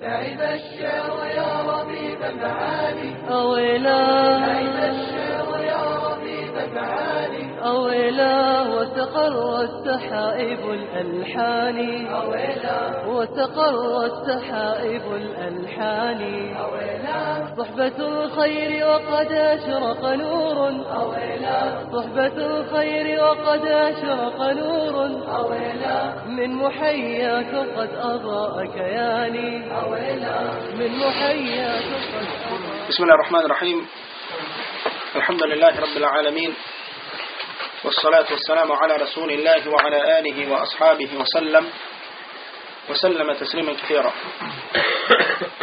تعب الشعر يا ربيب المعاني أويلا تعب الشعر يا ربيب المعاني أويلا وتقرت سحائب الألحان. أويلا. وتقرت سحائب الألحان. أويلا. صحبة الخير وقد أشرق نور. أويلا. صحبة الخير وقد أشرق نور. أويلا. من محياك قد أضاء كياني أويلا. من محياك قد أضاء بسم الله الرحمن الرحيم. الحمد لله رب العالمين. والصلاة والسلام على رسول الله وعلى آله وأصحابه وسلم. وسلم تسليما كثيرا.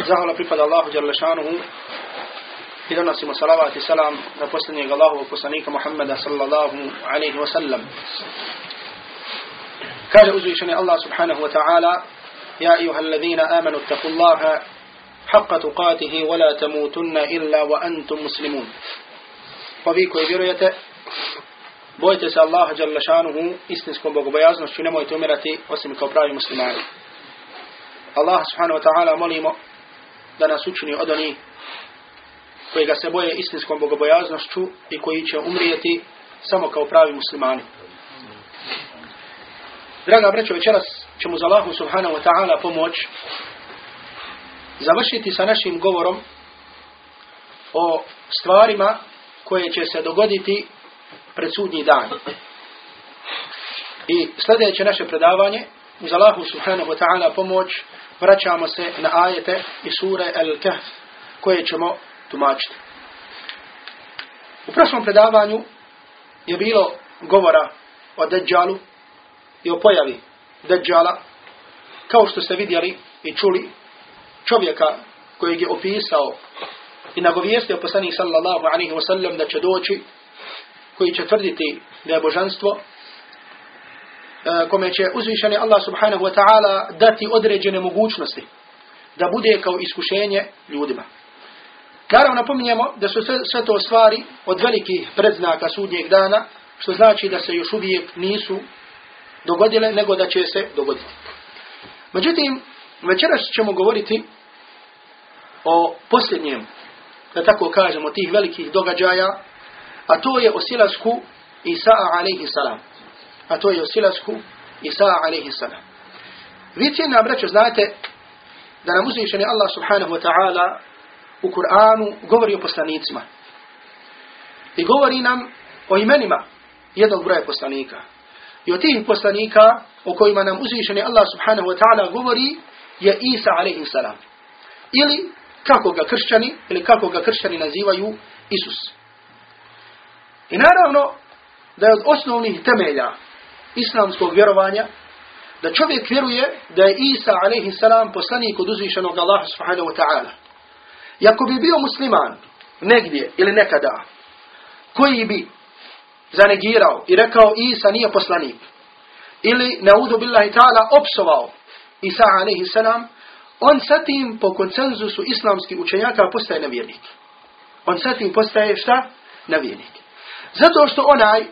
زهر فقد الله جل شانه إذا نصم صلاة السلام نفسني الله وقصنيك محمد صلى الله عليه وسلم كاد أزوشني الله سبحانه وتعالى يا أيها الذين آمنوا اتقوا الله حق تقاته ولا تموتن إلا وأنتم مسلمون وفيكم برية bojte se Allaha Jalla šanuhu istinskom bogobojaznošću nemojte umirati osim kao pravi muslimani. Allah subhanahu wa ta'ala molimo da nas učini od onih koji ga se boje istinskom bogobojaznošću i koji će umrijeti samo kao pravi muslimani. Draga braćo, večeras ćemo za Allahu subhanahu wa ta'ala pomoć završiti sa našim govorom o stvarima koje će se dogoditi pred sudnji dan. I sljedeće naše predavanje uz Allahu subhanahu wa ta'ala pomoć vraćamo se na ajete i sure Al-Kahf koje ćemo tumačiti. U prošlom predavanju je bilo govora o Dajjalu i o pojavi Dajjala kao što ste vidjeli i čuli čovjeka kojeg je opisao i nagovijestio poslanik sallallahu alaihi wa sallam da će doći koji će tvrditi da je božanstvo kome će uzvišeni Allah subhanahu wa ta'ala dati određene mogućnosti da bude kao iskušenje ljudima. Naravno napominjemo da su sve, sve to stvari od velikih predznaka sudnjeg dana, što znači da se još uvijek nisu dogodile, nego da će se dogoditi. Međutim, večeras ćemo govoriti o posljednjem, da tako kažemo, tih velikih događaja, a to je o silasku Isa'a alaihi salam. A to je o silasku Isa'a alaihi salam. Vi cijena znate da nam uzvišeni Allah subhanahu wa ta'ala u Kur'anu govori o poslanicima. I govori nam o imenima jednog broja poslanika. I od tih poslanika o kojima nam uzvišeni Allah subhanahu wa ta'ala govori je Isa alaihi salam. Ili kako ga kršćani, ili kako ga kršćani nazivaju Isus. I naravno da je od osnovnih temelja islamskog vjerovanja da čovjek vjeruje da je Isa salam poslanik od uzvišenog Allaha subhanahu wa ta'ala. I bi bio musliman negdje ili nekada koji bi zanegirao i rekao Isa nije poslanik ili naudu billahi ta'ala opsovao Isa salam on sa tim po koncenzusu islamskih učenjaka postaje nevjernik. On sa tim postaje šta? Nevjernik. Zato što onaj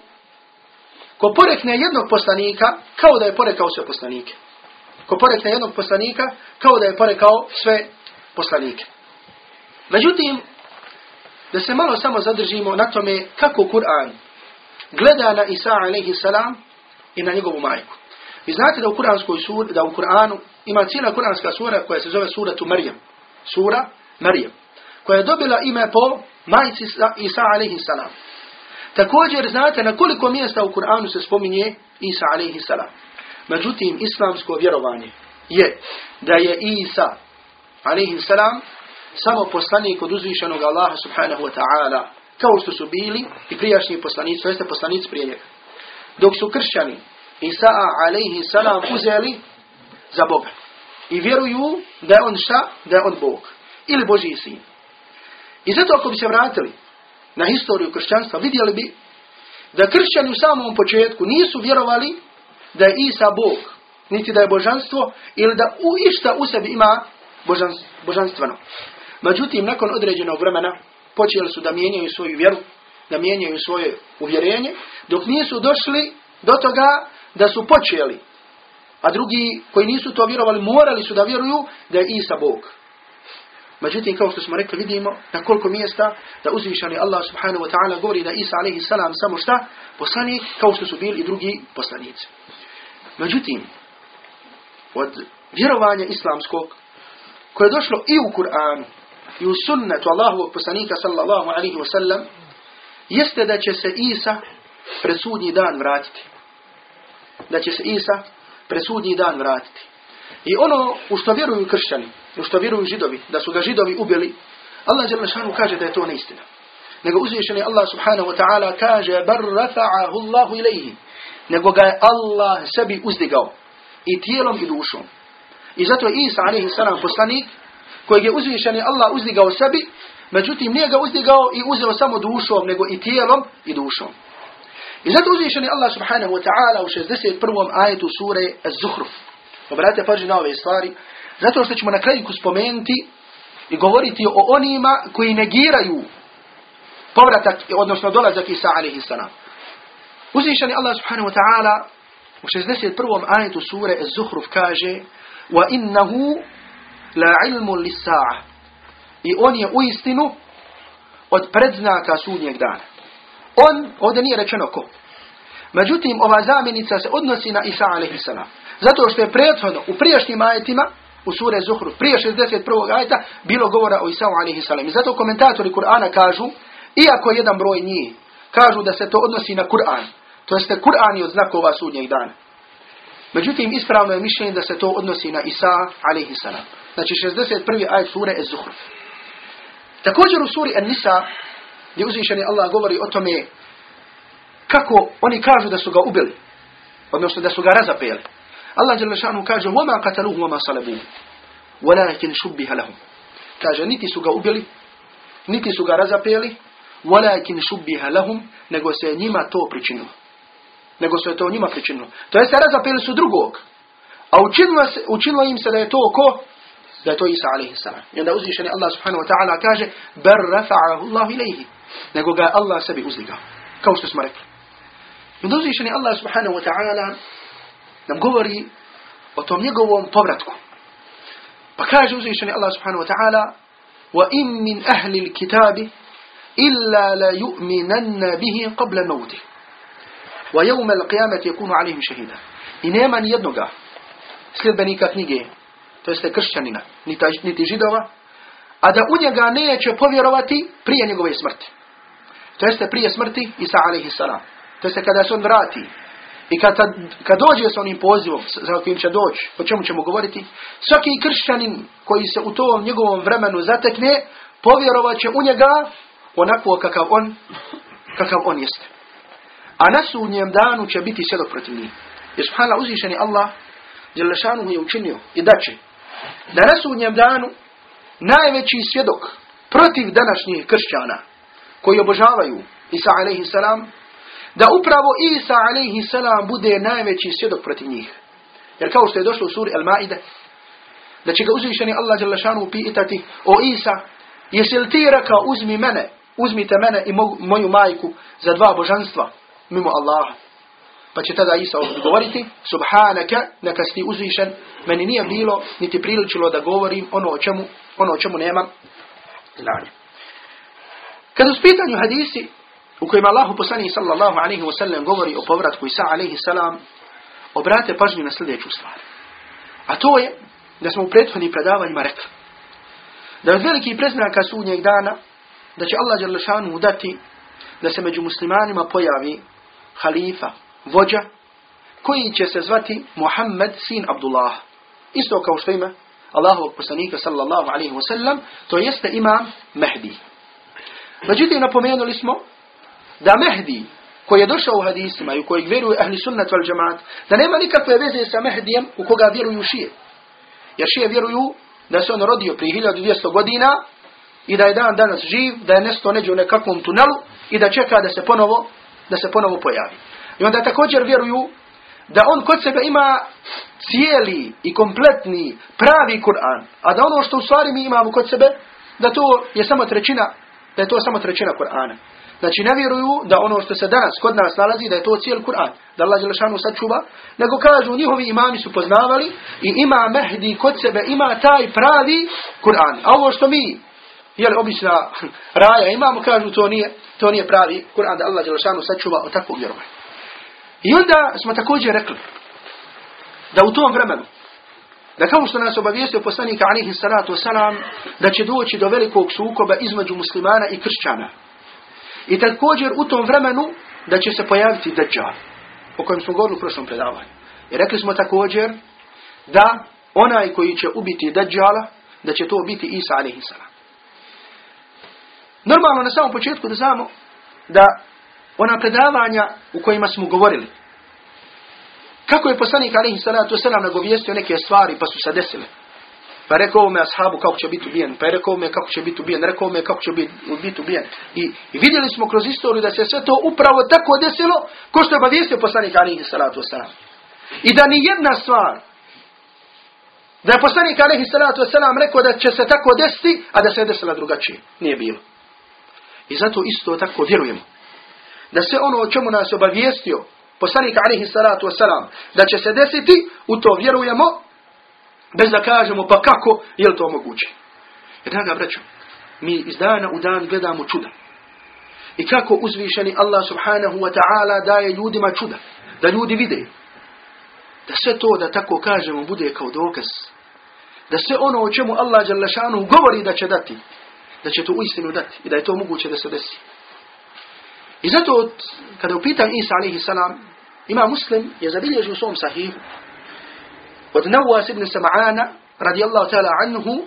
ko porekne jednog poslanika kao da je porekao sve poslanike. Ko porekne jednog poslanika kao da je porekao sve poslanike. Međutim, da se malo samo zadržimo na tome kako Kur'an gleda na Isa alaihi salam i na njegovu majku. Vi znate da u Kur'anskoj suri, da u Kur'anu ima cijela Kur'anska sura koja se zove suratu Marijam. Sura Marijam. Koja je dobila ime po majci Isa alaihi salam. Također znate na koliko mjesta u Kur'anu se spominje Isa alaihi salam. Međutim, islamsko vjerovanje je da je Isa alaihi salam samo poslanik od uzvišenog Allaha subhanahu wa ta'ala kao što su bili i prijašnji poslanici, to jeste poslanici prije njega. Dok su kršćani Isa alaihi salam uzeli za Boga. I vjeruju da je on šta? Da je on Bog. Ili Božiji sin. I zato ako bi se vratili na historiju kršćanstva, vidjeli bi da kršćani u samom početku nisu vjerovali da je Isa Bog, niti da je božanstvo, ili da u išta u sebi ima božanstveno. Međutim, nakon određenog vremena počeli su da mijenjaju svoju vjeru, da mijenjaju svoje uvjerenje, dok nisu došli do toga da su počeli A drugi koji nisu to vjerovali, morali su da vjeruju da je Isa Bog. Međutim, kao što smo rekli, vidimo na koliko mjesta da uzvišani Allah subhanahu wa ta'ala govori da Isa alaihi salam samo šta? Poslanik, kao što su bili i drugi poslanici. Međutim, od vjerovanja islamskog, koje je došlo i u Kur'anu, i u sunnetu Allahovog poslanika sallallahu alaihi wa sallam, jeste da će se Isa presudnji dan vratiti. Da će se Isa presudnji dan vratiti. I ono u što vjeruju kršćani, u što vjeruju židovi, da su ga židovi ubili, Allah Đelešanu kaže da je to neistina. Nego uzvišeni Allah subhanahu wa ta'ala kaže bar rafa'ahu Allahu ilaihi. Nego ga je Allah sebi uzdigao. I tijelom i dušom. I zato je Isa alaihi salam poslanik kojeg je uzvišeni Allah uzdigao sebi, međutim nije ga uzdigao i uzeo samo dušom, nego i tijelom i dušom. I zato uzvišeni Allah subhanahu wa ta'ala u 61. ajetu sure Az-Zuhruf. Obratite pažnju na ove stvari. Zato što ćemo na kraju spomenuti i govoriti o onima koji negiraju povratak, odnosno dolazak Isa alaihi salam. Uzvišeni Allah subhanahu wa ta'ala u 61. ajetu sure Az-Zuhruf kaže وَإِنَّهُ لَعِلْمٌ لِسَّاعَ I on je u istinu od predznaka sudnjeg dana. On, ovdje nije rečeno ko. Međutim, ova zamjenica se odnosi na Isa a.s. Zato što je prethodno u prijašnjim ajetima, u sure Zuhru, prije 61. ajeta, bilo govora o Isa a.s. I zato komentatori Kur'ana kažu, iako jedan broj njih, kažu da se to odnosi na Kur'an. To jeste Kur'an je od znakova sudnjeg dana. Međutim, ispravno je mišljenje da se to odnosi na Isa a.s. Znači 61. ajet sure Ez-Zuhruf. Također u suri An-Nisa, gdje uzvišeni Allah govori o tome kako oni kažu da su ga ubili, odnosno da su ga razapeli. Allah Đelešanu kaže وَمَا قَتَلُوهُ وَمَا صَلَبُوهُ وَلَكِنْ شُبِّهَ لَهُمْ Kaže, niti su ga ubili, niti su ga razapeli, وَلَكِنْ شُبِّهَ لَهُمْ nego se njima to pričinilo. Nego se to njima pričinilo. To jeste razapeli su drugog. A učinilo, se, učinilo im se da je to ko? Da je to Isa alaihi salam. I onda uzvišeni Allah subhanahu wa ta'ala kaže ber rafa'ahu Allah ilaihi. Nego ga Allah sebi uzdigao. Kao što smo rekli. I onda uzvišeni Allah subhanahu wa ta'ala nam govori o tom njegovom povratku. Pa kaže uzvišeni Allah subhanahu wa ta'ala وَإِن مِّنْ أَهْلِ الْكِتَابِ إِلَّا لَيُؤْمِنَنَّ بِهِ قَبْلَ مَوْتِهِ وَيَوْمَ الْقِيَامَةِ يَكُونُ عَلَيْهِمْ شَهِيدًا I nema ni jednoga sljedbenika knjige, to jeste kršćanina, niti židova, a da u njega neće povjerovati prije njegove smrti. To jeste prije smrti Isa alaihi salam. To jeste kada se on vrati. I kad, kad dođe s onim pozivom za kojim će doći, o čemu ćemo govoriti, svaki kršćanin koji se u tom njegovom vremenu zatekne, povjerovat će u njega onako kakav on, kakav on jeste. A na sudnjem danu će biti svjedok protiv njih. Jer subhanallah uzvišeni Allah Đelešanu je učinio i da će da na sudnjem danu najveći svjedok protiv današnjih kršćana koji obožavaju Isa alaihi salam da upravo Isa alaihi salam bude najveći svjedok protiv njih. Jer kao što je došlo u suri Al-Maide da će ga uzvišeni Allah Đelešanu pitati o Isa jesi li ti rekao uzmi mene uzmite mene i moju majku za dva božanstva mimo Allaha. Pa će tada Isa odgovoriti, subhanaka, neka si uzvišen, meni nije bilo, niti priličilo da govorim ono o čemu, ono o čemu nemam znanja. Kad u pitanju hadisi, u kojima Allahu poslanih sallallahu alaihi wasallam govori o povratku Isa alaihi salam, obrate pažnju na sljedeću stvar. A to je, da smo u prethodnim predavanjima rekli, da od velikih preznaka sudnjeg dana, da će Allah Đalešanu dati da se među muslimanima pojavi halifa, vođa, koji će se zvati Muhammed sin Abdullah. Isto kao što ima Allahovog poslanika sallallahu alaihi wasallam, to jeste imam Mehdi. Međutim, napomenuli smo da Mehdi, koji je došao u hadisima i u kojeg vjeruje ahli sunnat wal džamaat, da nema nikakve veze sa Mehdijem u koga vjeruju šije. Jer šije vjeruju da se on rodio prije 1200 godina i da je dan danas živ, da je nesto neđe u nekakvom tunelu i da čeka da se ponovo, da se ponovo pojavi. I onda također vjeruju da on kod sebe ima cijeli i kompletni pravi Kur'an, a da ono što u stvari mi imamo kod sebe, da to je samo trećina, da je to samo trećina Kur'ana. Znači ne vjeruju da ono što se danas kod nas nalazi da je to cijel Kur'an. Da Allah Đelešanu sačuva. Nego kažu njihovi imami su poznavali i ima Mehdi kod sebe, ima taj pravi Kur'an. A ovo što mi, jel obična raja imamo, kažu to nije, to nije pravi Kur'an da Allah Đelešanu sačuva od takvog vjerovanja. I onda smo također rekli da u tom vremenu da kao što nas obavijestio poslanik alihi salatu wasalam, da će doći do velikog sukoba između muslimana i kršćana. I također u tom vremenu da će se pojaviti Dajjal, o kojem smo govorili u prošlom predavanju. I rekli smo također da onaj koji će ubiti Dajjala, da će to biti Isa salam. Normalno na samom početku da znamo da ona predavanja u kojima smo govorili, kako je poslanik alihi salatu wasalam nagovijestio neke stvari pa su se desile. Pa rekao ovome ashabu kako će biti ubijen, pa je rekao ovome kako će biti ubijen, rekao ovome kako će biti, biti ubijen. I, I vidjeli smo kroz istoriju da se sve to upravo tako desilo, ko što je obavijestio poslanik alihi salatu wasalam. I da ni jedna stvar, da je poslanik alihi salatu wasalam rekao da će se tako desiti, a da se je desila drugačije. Nije bilo. I zato isto tako vjerujemo. Da se ono o čemu nas obavijestio, poslanik alihi salatu wasalam, da će se desiti, u to vjerujemo, bez da kažemo pa kako, je to moguće. Jer draga braćo, mi iz dana u dan gledamo čuda. I kako uzvišeni Allah subhanahu wa ta'ala daje ljudima čuda. Da ljudi vide. Da sve to, da tako kažemo, bude kao dokaz. Da sve ono o čemu Allah šanu govori da će dati. Da će to uistinu dati. I da je to moguće da se desi. I zato, kada upitam Isa alaihi salam, ima muslim, je zabilježio u svom sahihu, od ibn Sam'ana, radijallahu ta'ala anhu,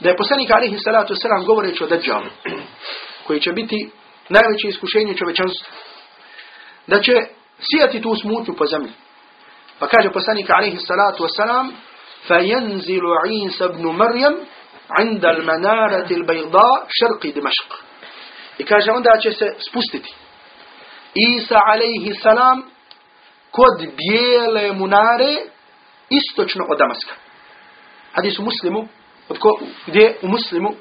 da je poslanik alaihi salatu wasalam govoreći o Dajjalu, koji će biti najveće iskušenje čovečanstva, da će sijati tu smutnju po zemlji. Pa kaže poslanik alaihi salatu wasalam, فينزل عيسى بن مريم عند المنارة البيضاء شرق دمشق I kaže onda će se spustiti. Isa alaihi salam kod bijele munare istočno od Damaska. Hadis u muslimu, od ko, gdje u muslimu,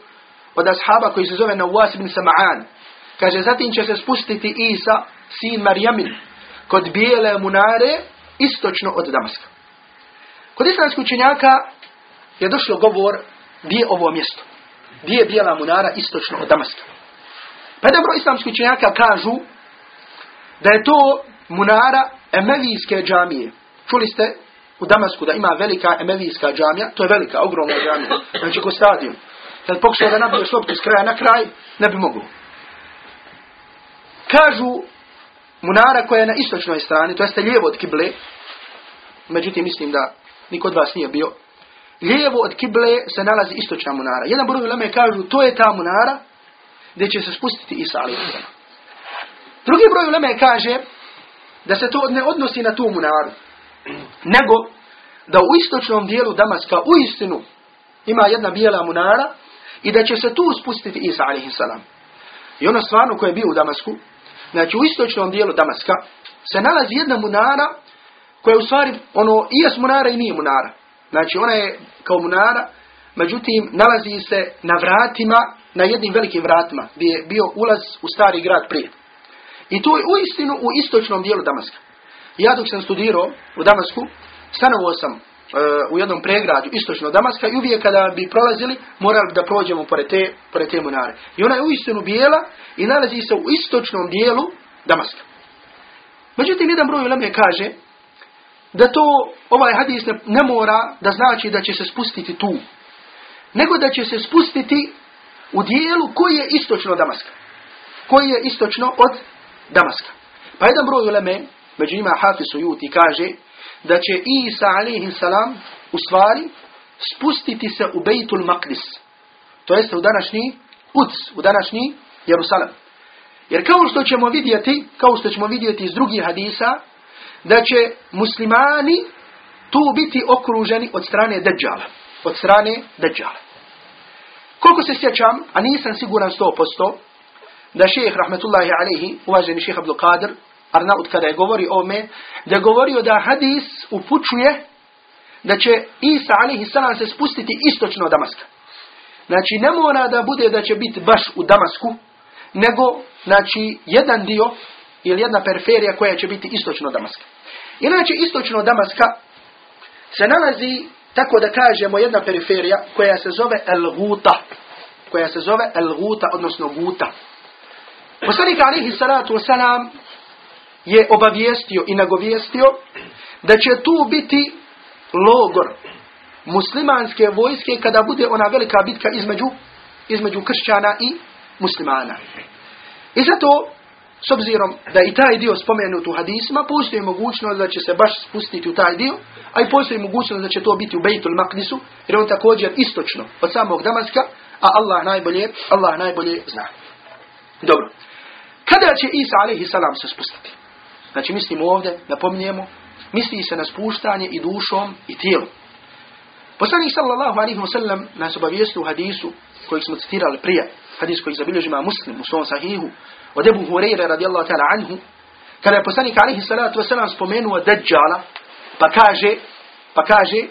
od ashaba koji se zove Nawas ibn Sam'an. Kaže, zatim će se spustiti Isa, sin Marjamin, kod bijele munare, istočno od Damaska. Kod islamskih učenjaka je došlo govor gdje je ovo mjesto. Gdje je bijela munara istočno od Damaska. Pa jedan broj islamskih učenjaka kažu da je to munara emevijske džamije. Čuli ste u Damasku da ima velika emevijska džamija, to je velika, ogromna džamija, znači ko stadion. Kad pokušao da nabiješ loptu s kraja na kraj, ne bi mogu. Kažu munara koja je na istočnoj strani, to jeste lijevo od kible, međutim mislim da niko od vas nije bio, lijevo od kible se nalazi istočna munara. Jedan broj uleme kažu to je ta munara gdje će se spustiti Isa alaih Drugi broj uleme kaže da se to ne odnosi na tu munaru, nego da u istočnom dijelu Damaska u istinu ima jedna bijela munara i da će se tu spustiti Isa a.s. I ono stvarno koje je bio u Damasku, znači u istočnom dijelu Damaska se nalazi jedna munara koja je u stvari ono i jes munara i nije munara. Znači ona je kao munara, međutim nalazi se na vratima, na jednim velikim vratima gdje je bio ulaz u stari grad prije. I to je u istinu u istočnom dijelu Damaska. Ja dok sam studirao u Damasku, stanovao sam e, u jednom pregradu istočno Damaska i uvijek kada bi prolazili, morali da prođemo pored te, pored te munare. I ona je uistinu bijela i nalazi se u istočnom dijelu Damaska. Međutim, jedan broj uleme kaže da to ovaj hadis ne, ne mora da znači da će se spustiti tu. Nego da će se spustiti u dijelu koji je istočno Damaska. Koji je istočno od Damaska. Pa jedan broj uleme među njima Hafiz Sujuti kaže da će Isa alaihi salam u stvari spustiti se u Bejtul Maqdis. To jeste u današnji Uc, u današnji Jerusalim. Jer kao što ćemo vidjeti, kao što ćemo vidjeti iz drugih hadisa, da će muslimani tu biti okruženi od strane Dajjala. Od strane Dajjala. Koliko se sjećam, a nisam siguran 100%, da šeheh rahmetullahi alaihi, uvaženi šeheh Abdul Qadir, Arnaut kada je govori o me, da je govorio da hadis upućuje da će Isa salam se spustiti istočno od Damaska. Znači ne mora da bude da će biti baš u Damasku, nego znači jedan dio ili jedna periferija koja će biti istočno Damaska. Inače istočno Damaska se nalazi tako da kažemo jedna periferija koja se zove El Guta. Koja se zove El Guta, odnosno Guta. Poslanik alihi salatu wasalam je obavijestio i nagovijestio da će tu biti logor muslimanske vojske kada bude ona velika bitka između, između kršćana i muslimana. I zato, s obzirom da i taj dio spomenut u hadisima, postoji mogućnost da će se baš spustiti u taj dio, a i postoji mogućnost da će to biti u Bejtul Maknisu, jer on također istočno od samog Damaska, a Allah najbolje, Allah najbolje zna. Dobro. Kada će Isa alaihi salam se spustiti? Znači mislimo ovdje, napominjemo, misli se na spuštanje i dušom i tijelom. Poslanik sallallahu alaihi wa sallam nas obavijesti u hadisu kojeg smo citirali prije, hadis koji zabilježi ima muslim u svom sahihu, od Ebu Hureyre radijallahu ta'ala anhu, kada je poslanik alaihi salatu wa sallam spomenuo Dajjala, pa kaže, pa kaže,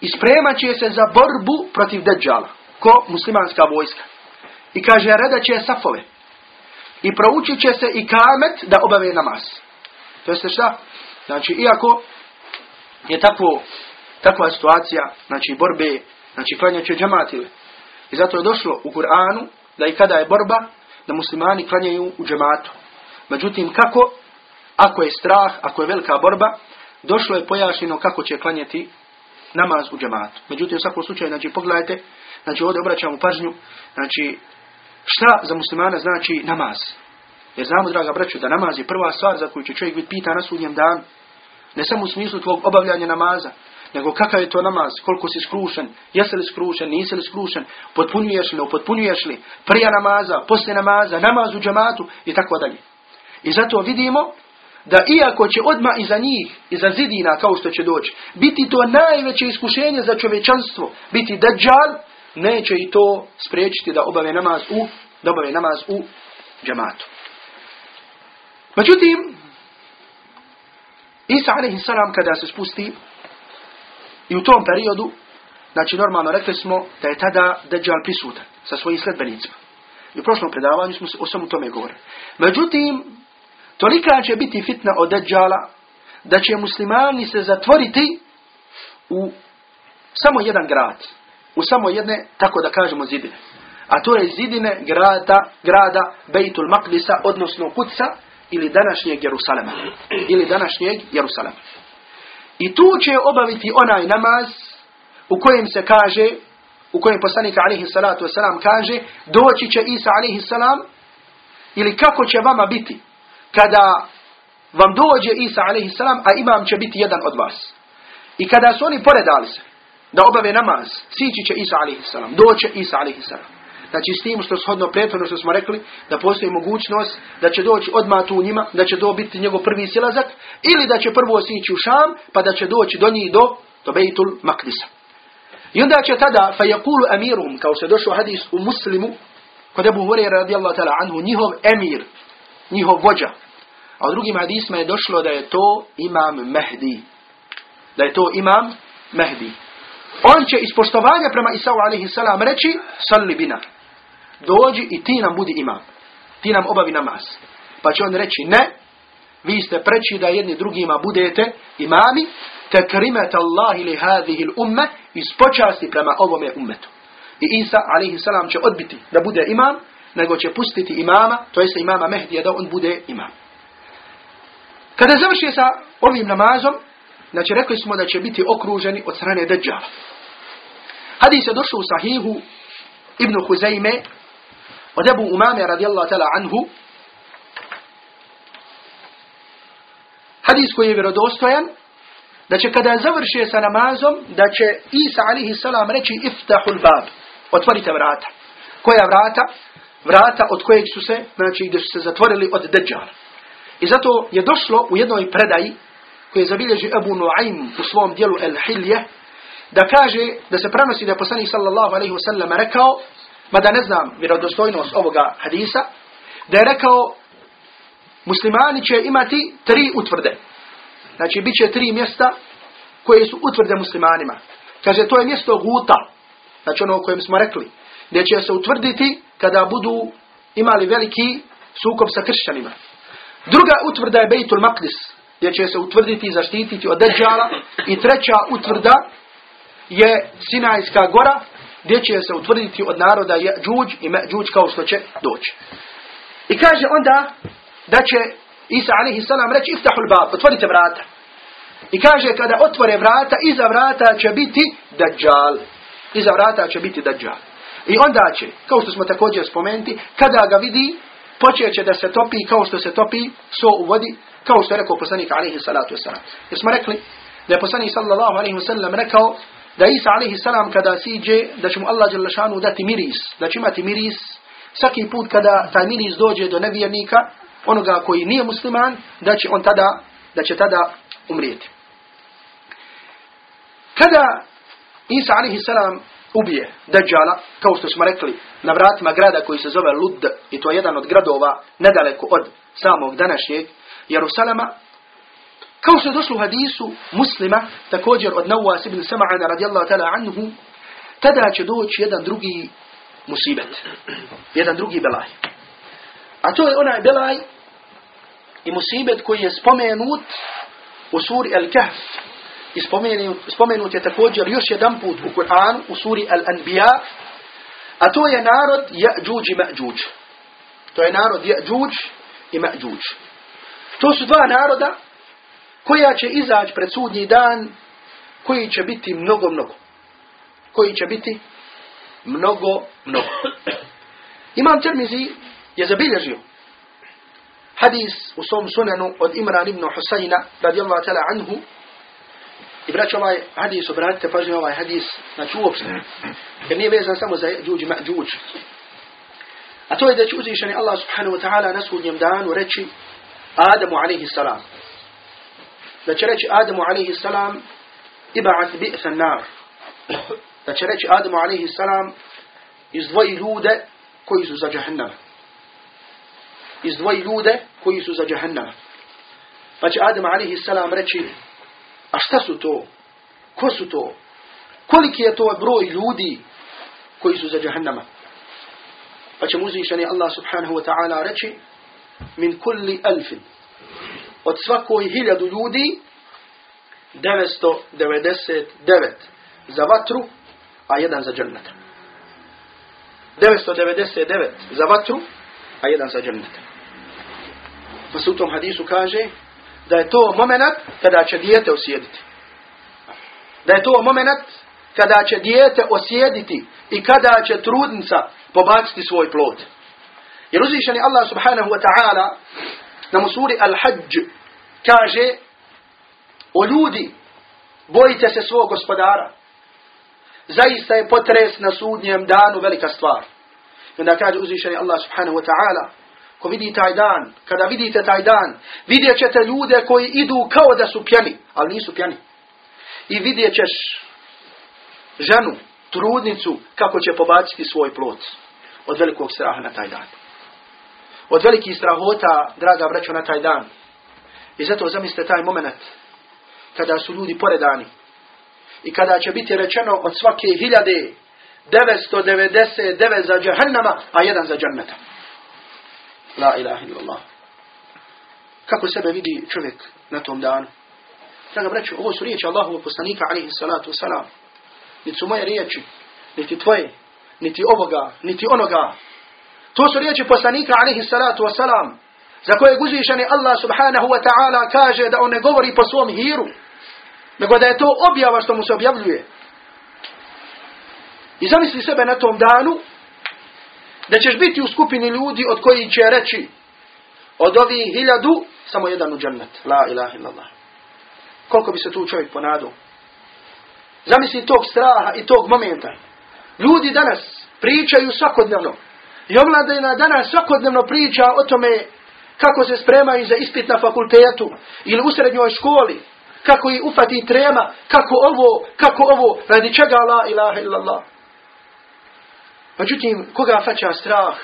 ispremat će se za borbu protiv Dajjala, ko muslimanska vojska. I kaže, reda će safove. I proučit će se i kamet da obave namaz. To jeste šta? Znači, iako je takvo, takva situacija, znači borbe, znači klanjaće džematile. I zato je došlo u Kur'anu da i kada je borba, da muslimani klanjaju u džematu. Međutim, kako? Ako je strah, ako je velika borba, došlo je pojašnjeno kako će klanjati namaz u džematu. Međutim, u svakom slučaju, znači, pogledajte, znači, ovdje obraćamo pažnju, znači, šta za muslimana znači namaz. Jer znamo, draga braću, da namaz je prva stvar za koju će čovjek biti pitan na sudnjem danu. Ne samo u smislu tvog obavljanja namaza, nego kakav je to namaz, koliko si skrušen, jesi li skrušen, nisi li skrušen, potpunjuješ li, upotpunjuješ li, prija namaza, poslije namaza, namaz u džematu i tako dalje. I zato vidimo da iako će odma iza njih, iza zidina kao što će doći, biti to najveće iskušenje za čovečanstvo, biti dađal, neće i to spriječiti da obave namaz u, da obave namaz u džematu. Međutim, Isa a.s. kada se spusti i u tom periodu, znači normalno rekli smo da je tada Dajjal prisutan sa svojim sledbenicima. I u prošlom predavanju smo o svemu tome govorili. Međutim, tolika će biti fitna od Dajjala da će muslimani se zatvoriti u samo jedan grad. U samo jedne, tako da kažemo, zidine. A to je zidine grada, grada Bejtul Maqdisa, odnosno Kutsa, ili današnjeg Jerusalema. Ili današnjeg Jerusalema. I tu će obaviti onaj namaz u kojem se kaže, u kojem poslanik alaihi salatu wasalam kaže, doći će Isa alaihi salam, ili kako će vama biti, kada vam dođe Isa alaihi salam, a imam će biti jedan od vas. I kada su oni poredali se, da obave namaz, sići će Isa salam, doće Isa salam. Znači s tim što shodno prethodno što smo rekli, da postoji mogućnost da će doći odmah tu njima, da će to biti njegov prvi silazak, ili da će prvo sići u Šam, pa da će doći do njih do, do Bejtul Makdisa. I onda će tada, fa jakulu amirum, kao se došao hadis u muslimu, kod Ebu Hureyre radijallahu ta'ala anhu, njihov emir, njihov vođa. A u drugim hadisma je došlo da je to imam Mehdi. Da je to imam Mehdi. On će iz poštovanja prema Isau alaihi salam reći, salli bina dođi i ti nam budi imam. Ti nam obavi namaz. Pa će on reći ne, vi ste preći da jedni drugima budete imami, tekrimet Allahi li hadihi umme, iz počasti prema ovome ummetu. I Isa alaihi salam će odbiti da bude imam, nego će pustiti imama, to jest imama Mehdija da on bude imam. Kada završi sa ovim namazom, znači rekli smo da će biti okruženi od strane Dajjala. Hadis je došao u sahihu Ibn Huzayme od Ebu Umame radijallahu ta'ala anhu, hadis koji je vjerodostojan, da će kada završi sa namazom, da će Isa alihi salam reći iftahul bab, otvorite vrata. Koja vrata? Vrata od kojeg su se, znači gdje su se zatvorili od Dejjala. I zato je došlo u jednoj predaji, koje zabilježi Ebu Nuaym u svom dijelu El Hilje, da kaže, da se prenosi da je poslanik sallallahu alaihi wasallam rekao, mada ne znam vjerodostojnost ovoga hadisa, da je rekao muslimani će imati tri utvrde. Znači, bit će tri mjesta koje su utvrde muslimanima. Kaže, to je mjesto guta, znači ono o kojem smo rekli, gdje će se utvrditi kada budu imali veliki sukob sa kršćanima. Druga utvrda je Bejtul Maqdis, gdje će se utvrditi i zaštititi od Dejjala. I treća utvrda je Sinajska gora, gdje će se utvrditi od naroda Džuđ i Međuđ kao što će doći. I kaže onda da će Isa salam reći iftahul bab, otvorite vrata. I kaže kada otvore vrata, iza vrata će biti Dajjal. Iza vrata će biti Dajjal. I onda će, kao što smo također spomenuti, kada ga vidi, počeće da se topi kao što se topi so u vodi, kao što je rekao poslanik alaihi salatu wasalam. Jer rekli da je poslanik sallallahu alaihi wasallam rekao da Isa alaihi salam kada siđe, da će mu Allah šanu dati miris, da će imati miris svaki put kada taj miris dođe do nevjernika, onoga koji nije musliman, da će on tada, da će tada umrijeti. Kada Isa alaihi salam ubije Dajjala, kao što smo rekli, na vratima grada koji se zove Lud, i to je jedan od gradova nedaleko od samog današnjeg Jerusalema, kao što je došlo u hadisu muslima, također od Nawas ibn Sama'ana radijallahu ta'ala anhu, tada će doći jedan drugi musibet, jedan drugi belaj. A to je onaj belaj i musibet koji je spomenut u suri Al-Kahf, i spomenut, je također još jedan put u Kur'anu, u suri Al-Anbiya, a to je narod Ja'đuđ i Ma'đuđ. To je narod Ja'đuđ i Ma'đuđ. To su dva naroda koja će izaći pred sudnji dan, koji će biti mnogo, mnogo. Koji će biti mnogo, mnogo. Imam Tirmizi je zabilježio hadis u svom sunanu od Imran ibn Husayna radijallahu ta'ala anhu i braću ovaj hadis, obratite pažnje ovaj hadis, znači uopšte, jer nije vezan samo za džuđ ma džuđ. A to je da će uzvišeni Allah subhanahu wa ta'ala na sudnjem danu reći Adamu alaihi salam. Da će reći Adamu alaihi salam iba'at bi'than nar. Da će reći Adamu alaihi salam izdvoji ljude koji su za jahannama. Izdvoji ljude koji su za jahannama. Pa će Adam alaihi salam reći a šta su to? Ko su to? Koliki je to broj ljudi koji su za jahannama? Pa će uzvišeni Allah subhanahu wa ta'ala reći min kulli alfin od svakoj hiljadu ljudi 999 za vatru, a jedan za džennet. 999 za vatru, a jedan za džennet. Pa se u tom hadisu kaže da je to moment kada će dijete osjediti. Da je to moment kada će dijete osjediti i kada će trudnica pobaciti svoj plod. Jer Allah subhanahu wa ta'ala na musuri Al-Hajj kaže o ljudi bojite se svog gospodara. Zaista je potres na sudnjem danu velika stvar. I onda kaže Allah subhanahu wa ta'ala ko vidi taj dan, kada vidite taj dan, vidjet ćete ljude koji idu kao da su pjani, ali nisu pjani. I vidjet ćeš ženu, trudnicu, kako će pobaciti svoj plot od velikog straha na taj dan. Od velikih strahota, draga braćo, na taj dan. I zato zamislite taj moment kada su ljudi poredani i kada će biti rečeno od svake hiljade 999 za džahannama, a jedan za džanneta. La ilaha illallah. Kako sebe vidi čovjek na tom danu? Draga braću, ovo su riječi Allahovog poslanika, alaihi salatu wasalam. Niti su moje riječi, niti tvoje, niti ovoga, niti onoga. To su riječi poslanika, alaihi salatu wasalam, za koje uzvišeni Allah subhanahu wa ta'ala kaže da on ne govori po svom hiru, nego da je to objava što mu se objavljuje. I zamisli sebe na tom danu, da ćeš biti u skupini ljudi od koji će reći od ovih hiljadu samo jedan u džennet. La ilaha illallah. Koliko bi se tu čovjek ponadao? Zamisli tog straha i tog momenta. Ljudi danas pričaju svakodnevno. I omladina danas svakodnevno priča o tome kako se spremaju za ispit na fakultetu ili u srednjoj školi. Kako ih ufati trema, kako ovo, kako ovo, radi čega la ilaha illallah. Međutim, koga faća strah?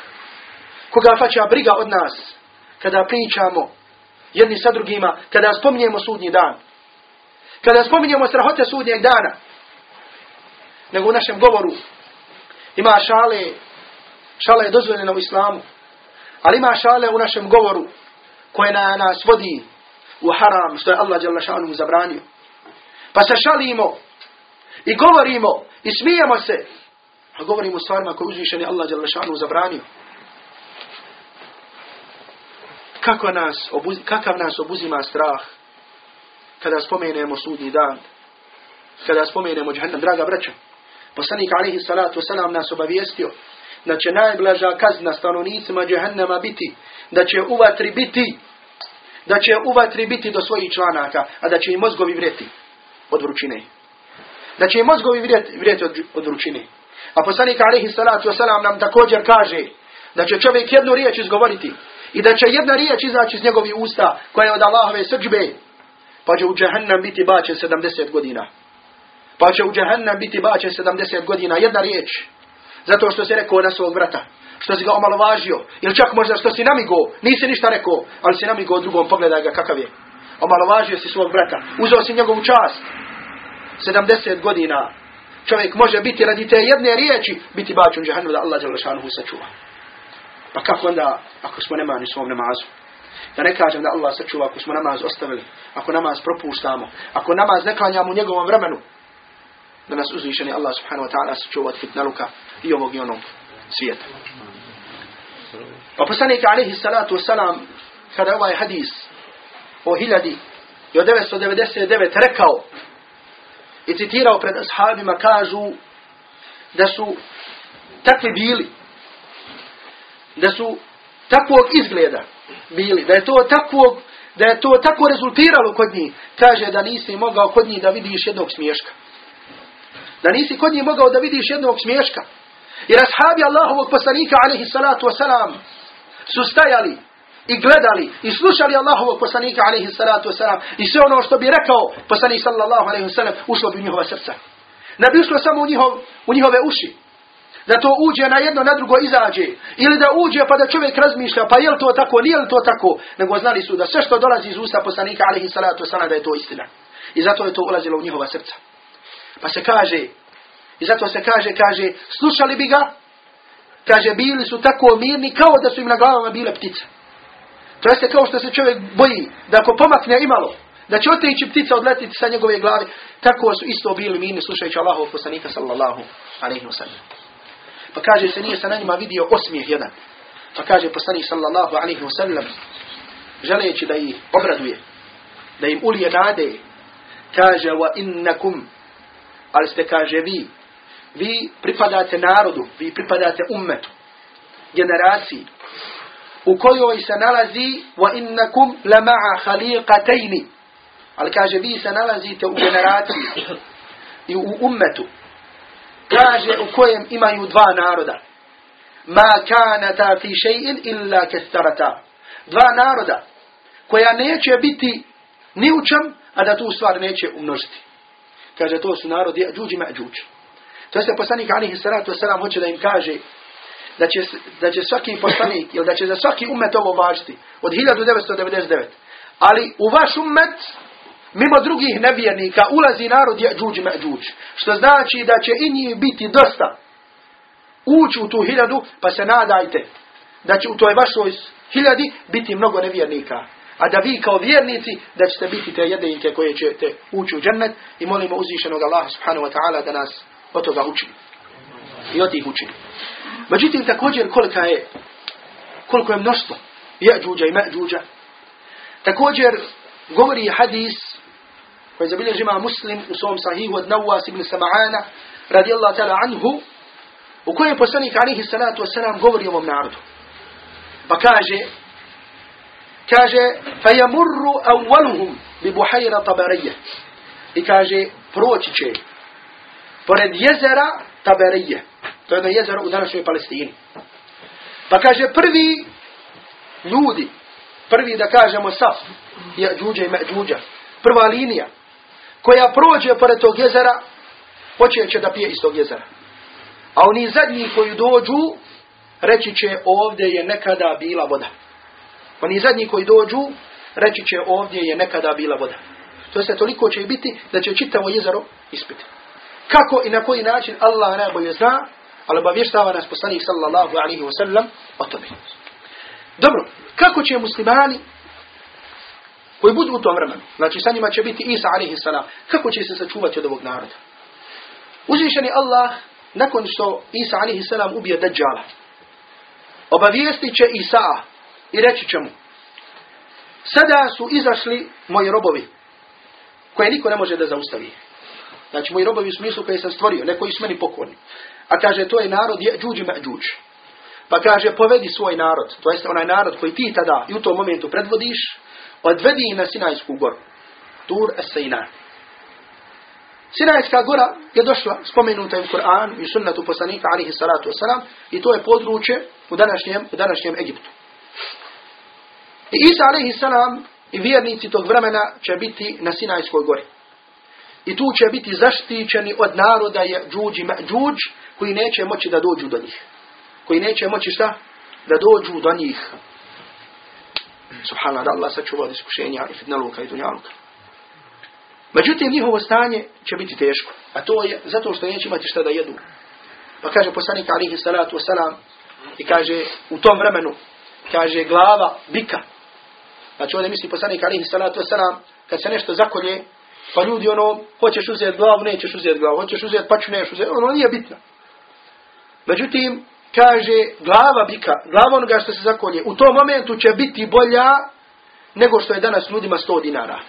Koga faća briga od nas? Kada pričamo jedni sa drugima, kada spominjemo sudnji dan. Kada spominjemo strahote sudnjeg dana. Nego u našem govoru ima šale, šale je dozvoljena u islamu. Ali ima šale u našem govoru koje na nas vodi u haram, što je Allah Đalešanu zabranio. Pa se šalimo i govorimo i smijemo se, a govorimo stvarima koje uzvišeni Allah Đalešanu zabranio. Kako nas, obuz, kakav nas obuzima strah kada spomenemo sudnji dan, kada spomenemo džahannam, draga braća. Poslanik alaihi salatu wasalam nas obavijestio da će najblaža kazna stanovnicima džahannama biti, da će u vatri biti, da će u vatri biti do svojih članaka, a da će im mozgovi vreti od vrućine. Da će im mozgovi vreti, vreti od, od vrućine. A poslanik alaihi salatu wasalam nam također kaže da će čovjek jednu riječ izgovoriti i da će jedna riječ izaći iz njegovih usta koja je od Allahove srđbe, pa će u džahannam biti bačen 70 godina. Pa će u džahannam biti bačen 70 godina, jedna riječ. Zato što se rekao na svog vrata. Što si ga omalovažio. Ili čak možda što si namigo. Nisi ništa rekao, ali si namigo drugom. Pogledaj ga kakav je. Omalovažio si svog brata. Uzeo si njegovu čast. 70 godina. Čovjek može biti radi te jedne riječi biti bačen u džahannam da Allah Đalešanuhu sačuva. Pa kako onda ako smo nemani svom namazu? Da ne kažem da Allah sačuva ako smo namaz ostavili. Ako namaz propuštamo. Ako namaz ne klanjamo u njegovom vremenu da nas uzvišeni Allah subhanahu wa ta'ala sačuva od fitnaluka i ovog i onog svijeta. Pa poslanik alaihi salatu wasalam kada ovaj hadis o hiljadi i o 999 rekao i citirao pred ashabima kažu da su takvi bili da su takvog izgleda bili, da je to takvog da je to tako rezultiralo kod njih, kaže da nisi mogao kod njih da vidiš jednog smješka. Da nisi kod njih mogao da vidiš jednog smješka. Jer ashabi Allahovog poslanika, alaihi salatu wasalam, su stajali i gledali i slušali Allahovog poslanika, alaihi salatu wasalam, i sve ono što bi rekao poslanik sallallahu alaihi wasalam, ušlo bi u njihova srca. Ne bi ušlo samo u, njihov, u njihove uši. Da to uđe na jedno, na drugo izađe. Ili da uđe pa da čovjek razmišlja, pa je li to tako, nije li to tako. Nego znali su da sve što dolazi iz usta poslanika, alaihi salatu wasalam, da je to istina. I zato je to ulazilo u njihova srca. Pa se kaže, i zato se kaže, kaže, slušali bi ga, kaže, bili su tako mirni kao da su im na glavama bile ptice. To jeste kao što se čovjek boji, da ako pomakne imalo, da će otići ptica odletiti sa njegove glave, tako su isto bili mirni slušajući Allahov poslanika sallallahu alaihi wa sallam. Pa kaže se nije sa na njima vidio osmijeh jedan. Pa kaže poslanik sallallahu alaihi wa sallam, želeći da ih obraduje, da im ulije nade, kaže wa innakum ali ste kaže vi, vi pripadate narodu, vi pripadate ummetu, generaciji, u kojoj se nalazi innakum lama'a khaliqataini. Ali kaže vi se nalazite u generaciji i u ummetu. Kaže u kojem imaju dva naroda. Ma kanata fi shay'in illa kastarata. Dva naroda koja neće biti ni u čem, a da tu stvar neće umnožiti. Kaže, to su narodi Ađuđ i Mađuđ. To jeste poslanik alihi salatu wasalam hoće da im kaže da će, da će svaki poslanik ili da će za svaki umet ovo važiti od 1999. Ali u vaš umet mimo drugih nevjernika ulazi narod Ađuđ i Mađuđ. Što znači da će i njih biti dosta ući u tu hiljadu pa se nadajte da će u toj vašoj hiljadi biti mnogo nevjernika. A da vi kao vjernici da ćete biti te jedinke koje ćete ući u džennet i molimo uzvišenog Allaha subhanahu wa ta'ala da nas od toga učini. I od tih učini. Međutim, također kolika je, koliko je mnoštvo Ja'đuđa i Ma'đuđa. Također govori hadis koji zabilježi ima muslim u svom sahihu od Nawas ibn Sama'ana radijallahu ta'ala anhu u kojem poslanik alihi salatu wasalam govori ovom narodu. Pa kaže kaže fajamurru awwaluhum bi buhayra tabariyya i kaže proći će pored jezera Taberije. To je jedno jezero u današnjoj Palestini. Pa kaže prvi ljudi, prvi da kažemo saf, je džuđa i prva linija, koja prođe pored tog jezera, počet će da pije iz tog jezera. A oni zadnji koji dođu, reći će ovdje je nekada bila voda. Oni zadnji koji dođu, reći će ovdje je nekada bila voda. To se toliko će biti da će čitavo jezero ispiti. Kako i na koji način Allah najbolje zna, ali obavještava nas poslanik sallallahu alaihi wa sallam o tome. Dobro, kako će muslimani koji budu u tom vremenu, znači sa njima će biti Isa alaihi salam, kako će se sačuvati od ovog naroda? Uzvišeni Allah, nakon što Isa alaihi salam ubije Dajjala, obavijestit će Isa i reći će mu, sada su izašli moji robovi, koje niko ne može da zaustavi. Znači moji robovi u smislu koje sam stvorio, neko su meni pokorni. A kaže, to je narod je džuđi džuđ. Pa kaže, povedi svoj narod, to jest onaj narod koji ti tada i u tom momentu predvodiš, odvedi na Sinajsku goru. Tur es Sinaj. Sinajska gora je došla, spomenuta u Kur'an i sunnetu poslanika alihi salatu wasalam, i to je područje u današnjem, u današnjem Egiptu. I Isa salam i vjernici tog vremena će biti na Sinajskoj gori. I tu će biti zaštićeni od naroda je džuđ džuđ koji neće moći da dođu do njih. Koji neće moći šta? Da dođu do njih. Subhanallah, da Allah sačuva od iskušenja i fitnaluka i dunjaluka. Međutim, njihovo stanje će biti teško. A to je zato što neće imati šta da jedu. Pa kaže poslanik alihi salatu wasalam i kaže u tom vremenu kaže glava bika. Znači ovdje misli poslanik alihi salatu wasalam kad se nešto zakolje pa ljudi ono hoćeš uzeti glavu, nećeš uzeti glavu, hoćeš uzeti paču, nećeš uzeti, ono nije bitno. Međutim, kaže glava bika, glava onoga što se zakolje, u tom momentu će biti bolja nego što je danas ljudima 100 dinara.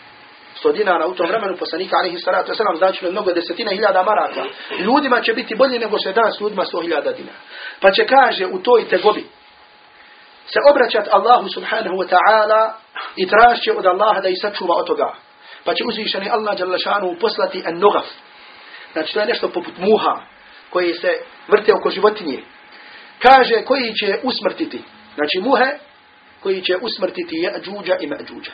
100 dinara u tom vremenu poslanika alihi salatu wasalam znači mnogo desetina hiljada maraka. Ljudima će biti bolje nego što je danas ljudima 100 hiljada dinara. Pa će kaže u toj tegobi se obraćat Allahu subhanahu wa ta'ala i tražće od Allaha da ih sačuva od toga. Pa će uzvišeni Allah šanu poslati en nogaf. Znači to je nešto poput muha koji se vrte oko životinje. Kaže koji će usmrtiti. Znači muhe koji će usmrtiti Ja'đuđa i Ma'đuđa.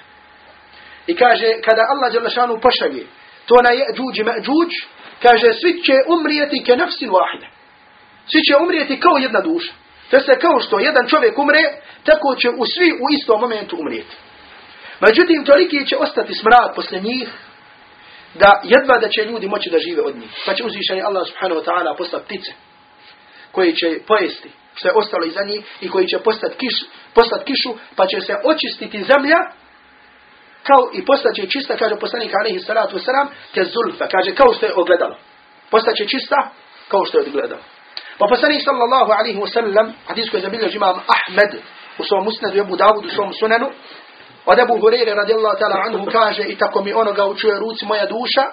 I kaže kada Allah Đalešanu pošalje to na Ja'đuđ i Ma'đuđ kaže svi će umrijeti ke nafsin wahida. Svi će umrijeti kao jedna duša. To se kao što jedan čovjek umre, tako će u svi u istom momentu umrijeti. Međutim, toliki će ostati smrad poslije njih, da jedva da će ljudi moći da žive od njih. Pa će uzvišeni Allah subhanahu wa ta'ala poslati ptice, koji će pojesti što je ostalo iza njih i koji će postati kiš, poslat kišu, pa će se očistiti zemlja, kao i postaće čista, kaže poslanik alaihi salatu wasalam, te zulfa, kaže kao što je ogledalo. Postaće čista, kao što je ogledalo. Pa poslanik sallallahu alaihi wasallam, hadis koji je zabilježi imam Ahmed, u svom musnadu, Abu Dawud, u svom sunanu, od Ebu Hureyre radijallahu ta'ala anhu kaže i tako mi onoga učuje ruci moja duša,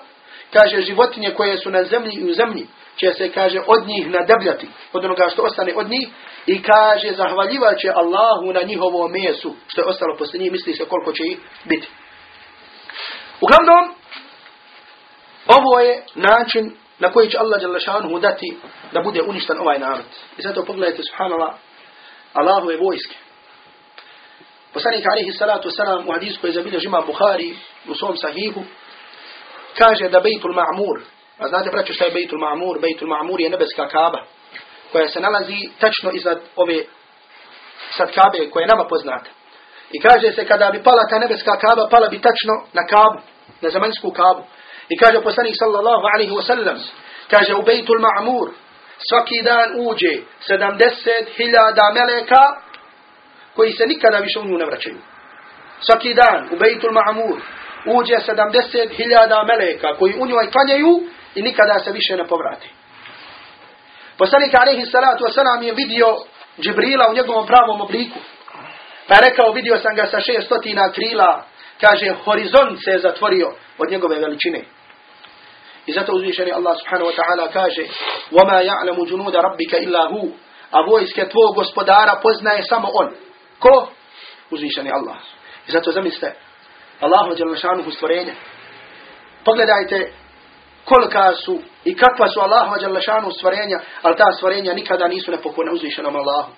kaže životinje koje su na zemlji i u zemlji će se kaže od njih nadebljati, od onoga što ostane od njih i kaže zahvaljivat će Allahu na njihovo mesu što je ostalo poslije njih, misli se koliko će ih biti. Uglavnom, ovo je način na koji će Allah Đalešanuhu dati da bude uništan ovaj narod. I zato pogledajte, subhanallah, Allahove vojske. Poslanik alihi salatu wasalam u hadisku je zabilježi ima Bukhari u svom sahihu, kaže da Bejtul Ma'mur, a znate braću šta je Bejtul Ma'mur? Bejtul Ma'mur je nebeska kaba, koja se nalazi tačno iznad ove sad kabe koja je nama poznata. I kaže se kada bi pala ta nebeska kaba, pala bi tačno na kabu, na zemansku kabu. I kaže poslanik sallallahu alaihi wasallam, kaže u Bejtul Ma'mur, svaki dan uđe 70.000 meleka koji se nikada više u nju ne vraćaju. Svaki dan u Bejtul Ma'mur uđe 70.000 meleka koji u njoj klanjaju i nikada se više ne povrati. Poslanik alaihi salatu wasalam je vidio Džibrila u njegovom pravom obliku. Pa rekao, vidio sam ga sa šestotina krila. Kaže, horizont se je zatvorio od njegove veličine. I zato uzvišeni Allah subhanahu wa ta'ala kaže, وَمَا يَعْلَمُ جُنُودَ رَبِّكَ إِلَّا هُ A vojske tvog gospodara poznaje samo on. Ko? Uzvišeni Allah. I zato zamislite, Allahu Đalešanuhu stvorenja. Pogledajte kolika su i kakva su Allahu Đalešanuhu stvorenja, ali ta stvorenja nikada nisu nepokorna uzvišenom Allahu.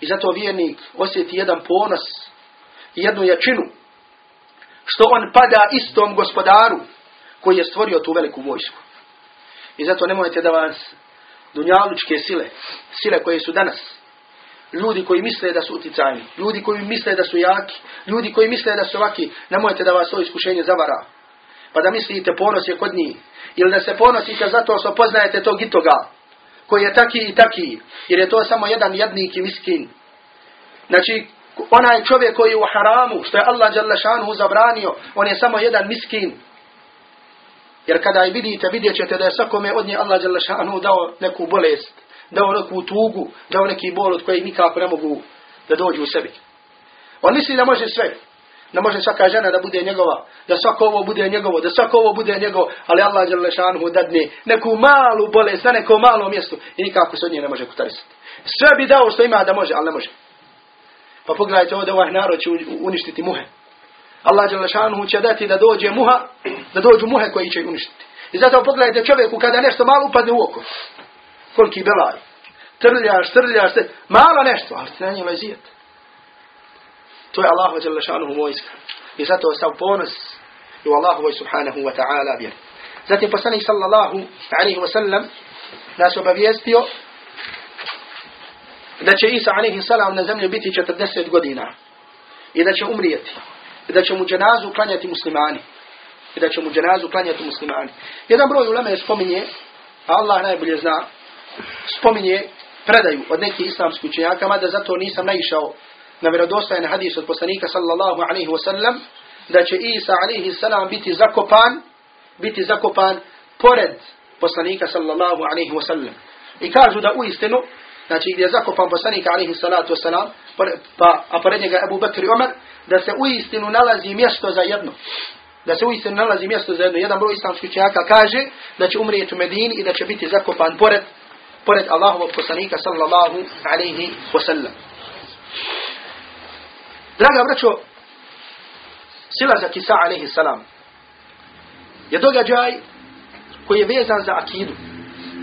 I zato vjernik osjeti jedan ponos i jednu jačinu što on pada istom gospodaru koji je stvorio tu veliku vojsku. I zato nemojte da vas dunjalučke sile, sile koje su danas, ljudi koji misle da su uticajni, ljudi koji misle da su jaki, ljudi koji misle da su ovaki, nemojte da vas to iskušenje zavara. Pa da mislite ponos je kod njih. Ili da se ponosite zato što poznajete tog i toga, koji je taki i taki, jer je to samo jedan jednik i miskin. Znači, onaj čovjek koji je u haramu, što je Allah Đalešanhu zabranio, on je samo jedan miskin. Jer kada je vidite, vidjet ćete da je svakome od nje Allah Đalešanhu dao neku bolest, dao neku tugu, dao neki bol od kojeg nikako ne mogu da dođu u sebi. On misli da može sve. Da može svaka žena da bude njegova, da svako ovo bude njegovo, da svako ovo bude njegovo, ali Allah Đalešanhu dadne neku malu bolest na neko malo mjesto i nikako se od nje ne može kutarisati. Sve bi dao što ima da može, ali ne može. Pa pogledajte ovdje ovaj narod će uništiti muhe. Allah Đalešanhu će dati da dođe muha, da dođu muhe koji će uništiti. I zato pogledajte čovjeku kada nešto malo upadne u oko. Koliki belaj. Trljaš, trljaš, trljaš, malo nešto, ali ti na njima izijete. To je Allahu Đalešanuhu vojska. I zato sav ponos i u Allahu subhanahu wa ta'ala vjer. Zatim poslanik sallallahu alaihi wa sallam nas obavijestio da će Isa alaihi salam na zemlji biti 40 godina i da će umrijeti i da će mu dženazu klanjati muslimani i da će mu dženazu klanjati muslimani. Jedan broj uleme spominje, a Allah najbolje zna, spominje predaju od nekih islamskih učenjaka, mada zato nisam naišao na vjerodostojan hadis od poslanika sallallahu alaihi wasallam, da će Isa alaihi salam biti zakopan, biti zakopan pored poslanika sallallahu alaihi wasallam. I kažu da u istinu, znači gdje je zakopan poslanika alaihi salatu wasalam, pa, a pored njega Abu Bakr i da se u istinu nalazi mjesto za jedno. Da se u istinu nalazi mjesto za jedno. Jedan broj islamskih učenjaka kaže da će umrijeti u Medini i da će biti zakopan pored, pored Allahovog poslanika sallallahu alaihi wasallam. Draga braćo, silazak Isa alaihi salam je događaj koji je vezan za akidu,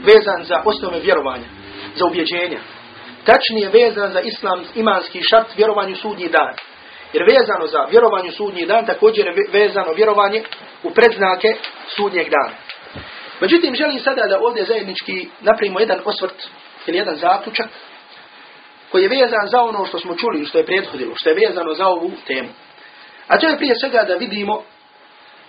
vezan za osnove vjerovanja, za ubjeđenja. Tačnije vezan za islam, imanski šart vjerovanju sudnji dan. Jer vezano za vjerovanju sudnji dan također je vezano vjerovanje u predznake sudnjeg dana. Međutim, želim sada da ovdje zajednički napravimo jedan osvrt ili jedan zaključak koji je vezan za ono što smo čuli, što je prethodilo, što je vezano za ovu temu. A to je prije svega da vidimo,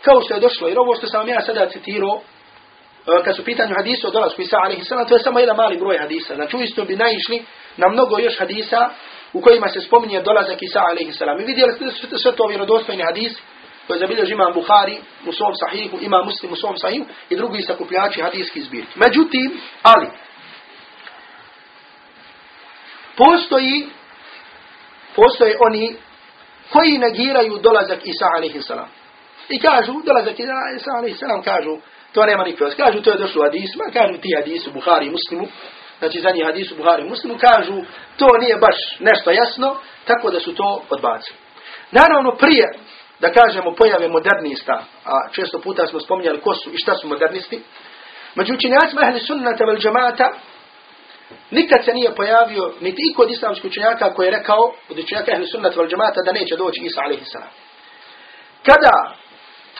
kao što je došlo, jer ovo što sam ja sada citirao, e, kad su pitanju hadisa o dolasku Isa sallam, to je samo jedan mali broj hadisa. Znači uistinu bi naišli na mnogo još hadisa u kojima se spominje dolazak Isa sallam. I vidjeli ste sve to vjerodostojni hadis koji je zabilježi imam Bukhari u svom sahihu, ima muslim u svom sahihu i drugi sakupljači hadijski zbirki. Međutim, ali, postoji postoje oni koji negiraju dolazak Isa salam. I kažu, dolazak Isa salam, kažu, to nema nikog. Kažu, to je došlo u hadisma, kažu ti hadisu Buhari i Muslimu, znači za njih hadisu Buhari Muslimu, kažu, to nije baš nešto jasno, tako da su to odbacili. Naravno, prije, da kažemo, pojave modernista, a često puta smo spominjali ko su i šta su modernisti, među učenjacima ahli sunnata vel džamata, Nikad se nije pojavio niti iko od islamskih učenjaka koji je rekao, od učenjaka ehli sunnat val džamata, da neće doći Isa a.s. Kada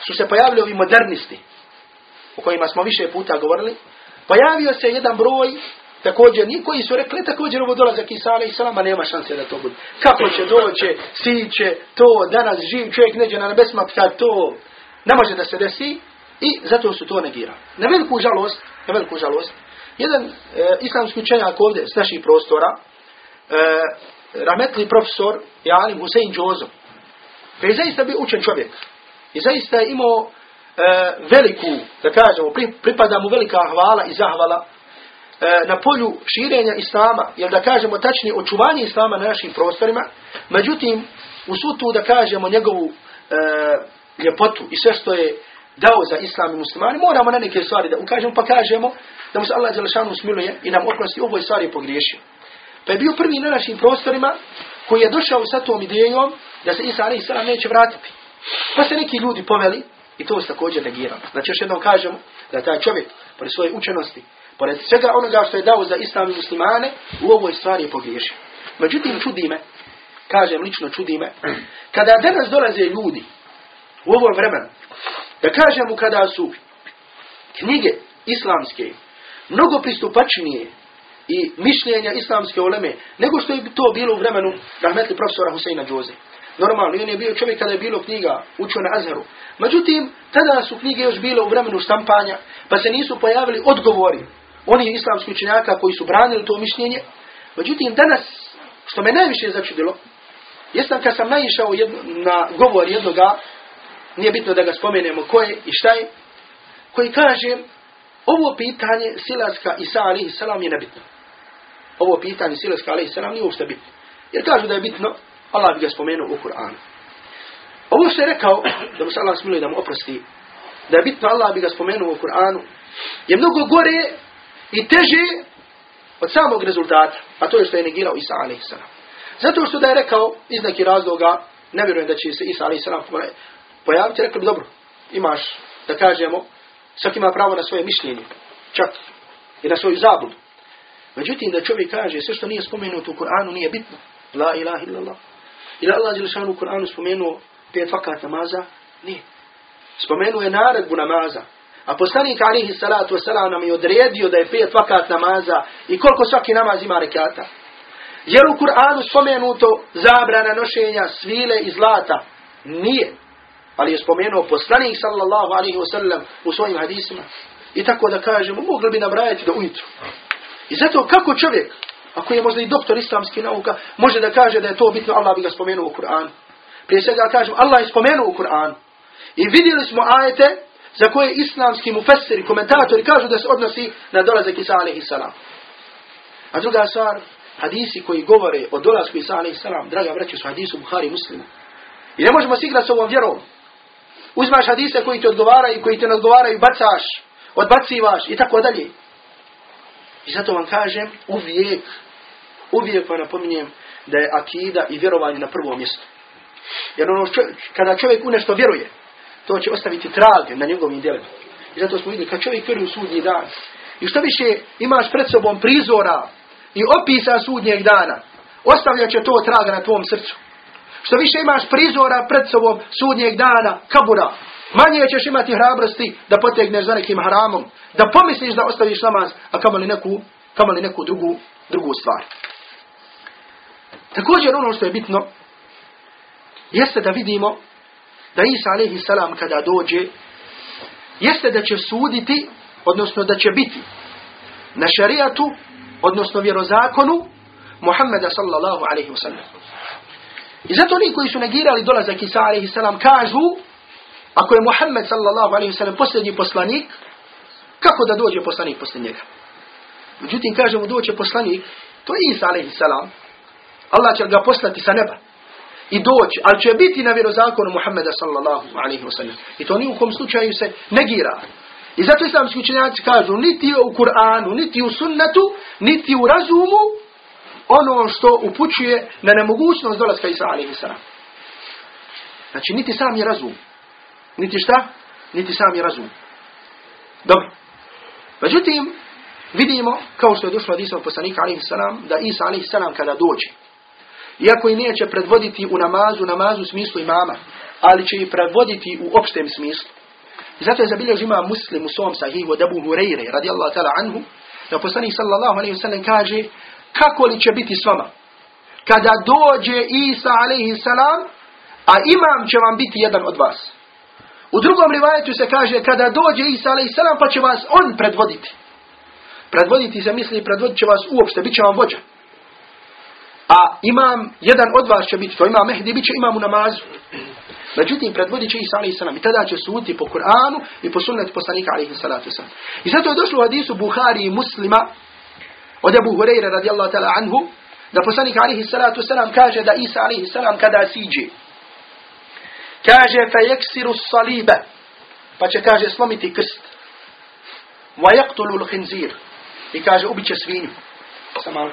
su se pojavili ovi modernisti, o kojima smo više puta govorili, pojavio se jedan broj, također, koji su rekli, također ovo dolazak Isa a.s. a nema šanse da to bude. Kako će doći, siće, to, danas živ čovjek neđe na nebesma, sad to ne može da se desi, i zato su to negirali. Na veliku žalost, na veliku žalost, jedan e, islamski učenjak ovdje s naših prostora, e, rahmetli profesor je Hussein Džozo, koji je zaista bio učen čovjek. I zaista je imao e, veliku, da kažemo, pri, pripada mu velika hvala i zahvala na polju širenja islama, jer da kažemo tačnije očuvanje islama na našim prostorima, međutim, u sutu da kažemo njegovu e, ljepotu i sve što je dao za islam i muslimani, moramo na neke stvari da ukažemo, pa kažemo da mu se Allah Đelešanu smiluje i nam oprosti ovoj stvari pogriješio. Pa je bio prvi na našim prostorima koji je došao sa tom idejom da se Isa a.s. neće vratiti. Pa se neki ljudi poveli i to se također negirano. Znači još jednom kažemo da taj čovjek, pored svoje učenosti, pored svega onoga što je dao za islam i muslimane, u ovoj stvari je pogriješio. Međutim, čudi me, kažem lično čudi me, kada danas dolaze ljudi u ovom vremenu, da kažemo kada su knjige islamske, mnogo pristupačnije i mišljenja islamske uleme, nego što je to bilo u vremenu rahmetli profesora Huseina Džoze. Normalno, on je bio čovjek kada je bilo knjiga učio na Azharu. Međutim, tada su knjige još bile u vremenu štampanja, pa se nisu pojavili odgovori onih islamskih učenjaka koji su branili to mišljenje. Međutim, danas, što me najviše začudilo, Jesam kad sam naišao jedno, na govor jednoga, nije bitno da ga spomenemo ko je i šta je, koji kaže, ovo pitanje silaska Isa alaihi salam je nebitno. Ovo pitanje silaska alaihi salam nije uopšte bitno. Jer kažu da je bitno, Allah bi ga spomenuo u Kur'anu. Ovo što je rekao, da mu se Allah smiluje da mu oprosti, da je bitno Allah bi ga spomenuo u Kur'anu, je mnogo gore i teže od samog rezultata, a to je što je negirao Isa a.s. Zato što da je rekao iz nekih razloga, ne vjerujem da će se Isa a.s. pojaviti, rekli bi dobro, imaš, da kažemo, svaki ima pravo na svoje mišljenje, čak i na svoju zabudu. Međutim, da čovjek kaže sve što nije spomenuto u Kur'anu nije bitno. La ilaha illallah. Ili Allah Đelešanu u Kur'anu spomenuo pet vakat namaza? Nije. Spomenuo je naredbu namaza. A poslanik alihi salatu wasalam nam je odredio da je pet vakat namaza i koliko svaki namaz ima rekata. Je u Kur'anu spomenuto zabrana nošenja svile i zlata? Nije. Ali je spomenuo poslanik sallallahu alihi wasallam u svojim hadisima. I tako da kažemo, mogli bi nabrajati do ujutru. I zato kako čovjek, ako je možda i doktor islamskih nauka, može da kaže da je to bitno, Allah bi ga spomenuo u Kur'anu. Prije svega kažem, Allah je spomenuo u Kur'anu. I vidjeli smo ajete za koje islamski mufessiri, komentatori kažu da se odnosi na dolazak Isa alaihi salam. A druga stvar, hadisi koji govore o dolazku Isa alaihi salam, draga braće, su hadisu Buhari i Muslimu. I ne možemo se igrati s ovom vjerom. Uzmaš hadise koji ti odgovaraju koji te ne odgovaraju, bacaš, odbacivaš i tako dalje. I zato vam kažem, uvijek, uvijek vam napominjem da je akida i vjerovanje na prvom mjestu. Jer ono čo, kada čovjek u nešto vjeruje, to će ostaviti trag na njegovim djelima. I zato smo vidjeli, kad čovjek vjeruje u sudnji dan, i što više imaš pred sobom prizora i opisa sudnjeg dana, ostavlja će to traga na tvom srcu. Što više imaš prizora pred sobom sudnjeg dana, kabura, manje ćeš imati hrabrosti da potegneš za nekim haramom, da pomisliš da ostaviš namaz, a kamali neku, kamali neku drugu, drugu stvar. Također ono što je bitno, jeste da vidimo da Isa salam kada dođe, jeste da će suditi, odnosno da će biti na šarijatu, odnosno vjerozakonu Muhammeda sallallahu alaihi wasallam. I zato oni koji su negirali dolazak Isa alaihi salam kažu, ako je Muhammed sallallahu alaihi wasallam posljednji poslanik, kako da dođe poslanik poslije njega? Međutim, kažemo doće poslanik, to je Isa alaihi salam. Allah će ga poslati sa neba i doći, ali će biti na vjerozakonu Muhammeda sallallahu alaihi wa sallam. I to ni u kom slučaju se negira. I zato islamski učenjaci kažu, niti u Kur'anu, niti u sunnetu, niti u razumu, ono što upućuje na nemogućnost dolaska Isa alaihi sallam. Znači, niti sam je razum. Niti šta? Niti sam je razum. Dobro. Međutim, vidimo, kao što je došlo od Isa poslanika alaihi da Isa alaihi kada dođe, iako i neće predvoditi u namazu, namazu u smislu imama, ali će i predvoditi u opštem smislu. I zato je zabilježio ima muslim u svom sahihu od Abu Hureyre, radijallahu ta'ala anhu, da poslanik sallallahu alaihi sallam kaže, kako li će biti s vama? Kada dođe Isa alaihi salam, a imam će vam biti jedan od vas. U drugom rivajetu se kaže, kada dođe Isa alaihi salam, pa će vas on predvoditi. Predvoditi se misli, predvodit će vas uopšte, bit će vam vođa. A imam, jedan od vas će biti, to ima Mehdi, bit će imam u namazu. Međutim, predvodit će Isa alaihi salam. I tada će suditi po Kur'anu i po sunnetu poslanika alaihi salatu salam. I zato je došlo u hadisu Buhari i muslima od Abu Hureyre radijallahu ta'ala anhu, da poslanik alaihi salatu salam kaže da Isa alaihi salam kada siđe, kaže fa jeksiru saliba, pa će kaže slomiti krst. Wa yaktulu l'hinzir. I kaže ubiće svinju. Samo malo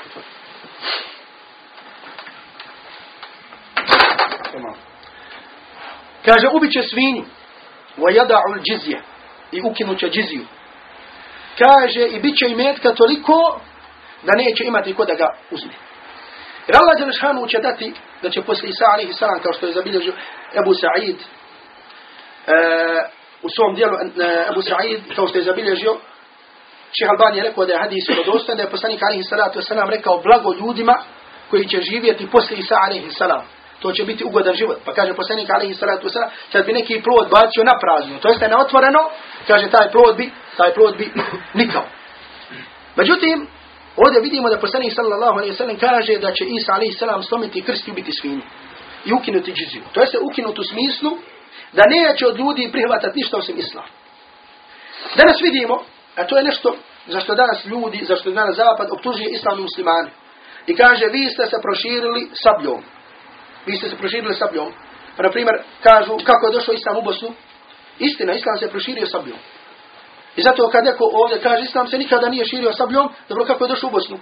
Kaže, ubit će svinju. وَيَدَعُ الْجِزْيَ I ukinut će džiziju. Kaže, i bit će i metka toliko da neće imati ko da ga uzme. Jer Allah Đelešanu će dati da će posle Isa alaihi salam, kao što je zabilježio Ebu Sa'id, uh, u svom dijelu uh, Ebu Sa'id, kao što je zabilježio, Šeha Albani je rekao da je hadis vjerodostan, da je poslanik alaihi salatu wasalam rekao blago ljudima koji će živjeti posle Isa alaihi salam to će biti ugodan život. Pa kaže poslanik alaihi salatu wasalam, kad bi neki plod bacio na prazno, to jeste na otvoreno, kaže taj plod bi, taj plod bi nikao. Međutim, ovdje vidimo da poslanik sallallahu alaihi wasallam kaže da će Isa alaihi salam slomiti krst i ubiti svinju. i ukinuti džiziju. To je se ukinuti u smislu da neće od ljudi prihvatati ništa osim islam. Danas vidimo, a to je nešto zašto danas ljudi, zašto danas zapad optužuje islam muslimani. I kaže, vi ste se proširili sabljom. Vi ste se proširili sabljom. Pa, na primjer, kažu, kako je došao islam u Bosnu? Istina, islam se proširio sabljom. I zato kad neko ovdje kaže, islam se nikada nije širio sabljom, dobro, kako je došao u Bosnu?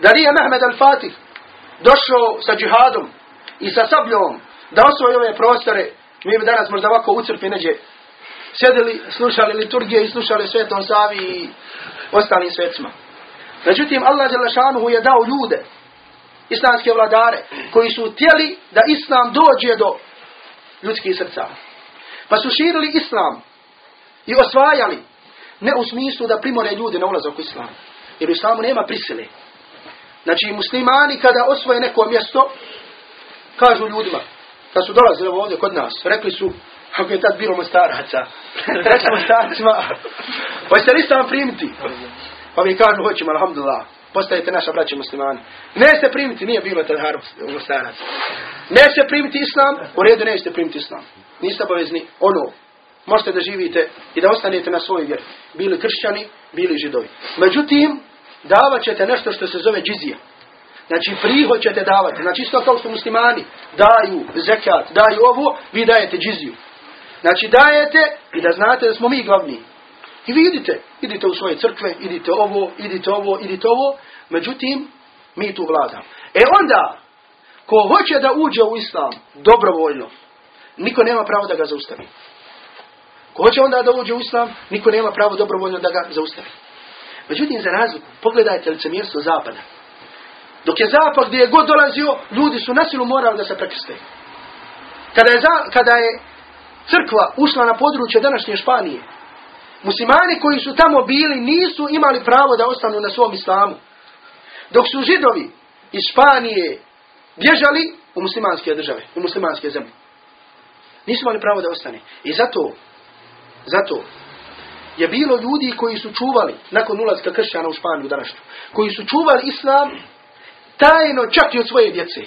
Da nije Mehmed al-Fatih došao sa džihadom i sa sabljom da osvoji ove prostore, mi bi danas možda ovako u crkvi neđe sjedili, slušali liturgije i slušali svetom Savi i ostalim svecima. Međutim, Allah Đelešanuhu je dao ljude, islamske vladare, koji su htjeli da islam dođe do ljudskih srca. Pa su širili islam i osvajali, ne u smislu da primore ljude na ulazak u islam. Jer u islamu nema prisile. Znači, muslimani kada osvoje neko mjesto, kažu ljudima, kad su dolazili ovdje kod nas, rekli su, ako je tad bilo mostaraca, rekli mostaracima, hoćete li islam primiti? Pa mi kažu, hoćemo, alhamdulillah, postajete naša braća muslimani. Ne se primiti, nije bilo mostarac. Ne se primiti islam, u redu nećete primiti islam. Niste obavezni ono, možete da živite i da ostanete na svoj vjer. Bili kršćani, bili židovi. Međutim, davat ćete nešto što se zove džizija. Znači prihod ćete davati. Znači isto kao što muslimani daju zekat, daju ovo, vi dajete džiziju. Znači dajete i da znate da smo mi glavni. I vi idite, idite u svoje crkve, idite ovo, idite ovo, idite ovo. Međutim, mi tu vladamo. E onda, ko hoće da uđe u islam dobrovoljno, niko nema pravo da ga zaustavi. Ko hoće onda da uđe u islam, niko nema pravo dobrovoljno da ga zaustavi. Međutim, za razliku, pogledajte licemjerstvo zapada. Dok je zapad gdje je god dolazio, ljudi su nasilu morali da se prekrste. Kada je, za, kada je crkva ušla na područje današnje Španije, muslimani koji su tamo bili nisu imali pravo da ostanu na svom islamu. Dok su židovi iz Španije bježali u muslimanske države, u muslimanske zemlje. Nisu imali pravo da ostane. I zato, zato je bilo ljudi koji su čuvali, nakon ulazka kršćana u Španiju današnju, koji su čuvali islam tajno čak i od svoje djece.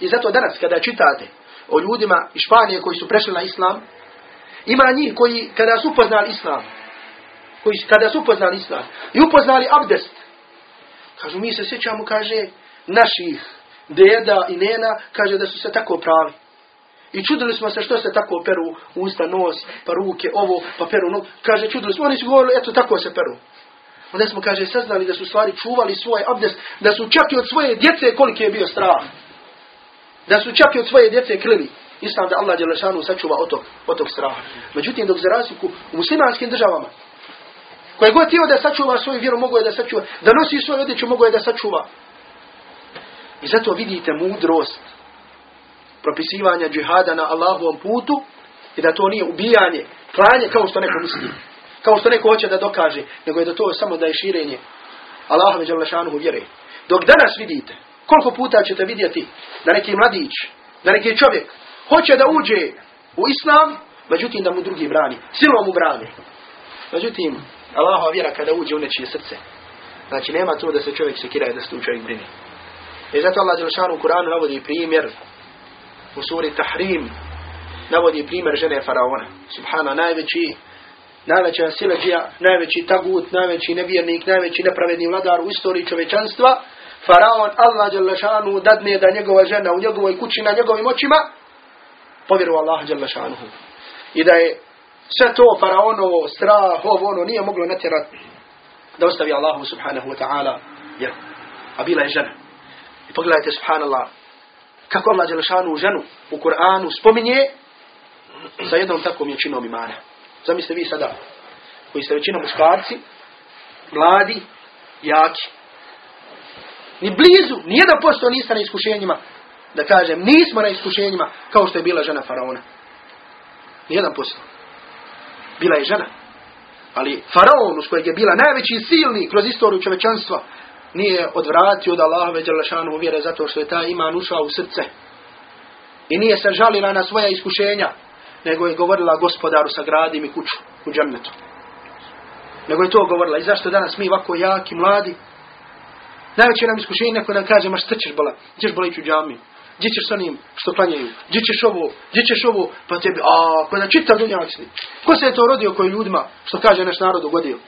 I zato danas kada čitate o ljudima iz Španije koji su prešli na islam, ima njih koji kada su upoznali islam, koji kada su upoznali islam i upoznali abdest, kažu mi se sjećamo, kaže, naših deda i nena, kaže da su se tako pravi. I čudili smo se što se tako peru usta, nos, pa ruke, ovo, pa peru no. Kaže, čudili smo, oni su govorili, eto tako se peru. Onda smo, kaže, saznali da su stvari čuvali svoj abdest, da su čak i od svoje djece koliki je bio strah. Da su čak i od svoje djece krili. Islam da Allah Đelešanu sačuva od tog, od straha. Međutim, dok za razliku u muslimanskim državama, koje god tijelo da sačuva svoju vjeru, mogo je da sačuva, da nosi svoju odjeću, mogo je da sačuva. I zato vidite mudrost propisivanja džihada na Allahovom putu i da to nije ubijanje, klanje kao što neko misli. Kao što neko hoće da dokaže, nego je da to samo da je širenje Allahove Đalešanuhu vjere. Dok danas vidite, koliko puta ćete vidjeti da neki mladić, da neki čovjek hoće da uđe u Islam, međutim da mu drugi brani, silom mu brani. Međutim, Allahova vjera kada uđe u nečije srce, znači nema to da se čovjek sekira i da se tu čovjek brini. I zato Allah Đelešanu u Kur'anu navodi primjer u suri Tahrim navodi primjer žene Faraona. Subhana, najveći najveća sileđija, najveći tagut, najveći nevjernik, najveći nepravedni vladar u istoriji čovečanstva, Faraon Allah Đalešanu dadne da njegova žena u njegovoj kući na njegovim očima povjeru Allah Đalešanu. I da je sve to Faraonovo strah, ovo ono nije moglo natjerati da ostavi Allahu subhanahu wa ta'ala jer a bila je žena. I pogledajte subhanallah kako Allah Đalešanu ženu u Kur'anu spominje sa jednom takvom ječinom imana. Zamislite vi sada, koji ste većinom muškarci, mladi, jaki. Ni blizu, nijedan posto niste na iskušenjima, da kažem, nismo na iskušenjima, kao što je bila žena faraona. Nijedan posto. Bila je žena. Ali faraon, uz kojeg je bila najveći silni kroz istoriju čovečanstva, nije odvratio od Allahove Đalešanu vjere zato što je ta iman ušao u srce. I nije se žalila na svoja iskušenja, nego je govorila gospodaru sagradi mi kuću u džemnetu. Nego je to govorila. I zašto danas mi ovako jaki, mladi? Najveće nam iskušenje neko nam kaže, ma šta ćeš bola? Ćeš bola ići u džamiju. Gdje ćeš sa njim što klanjaju, gdje ćeš ovo, gdje ćeš ovo, pa tebi, a, pa da čitav dunjak sni. Ko se je to rodio koji ljudima, što kaže naš narod, ugodio?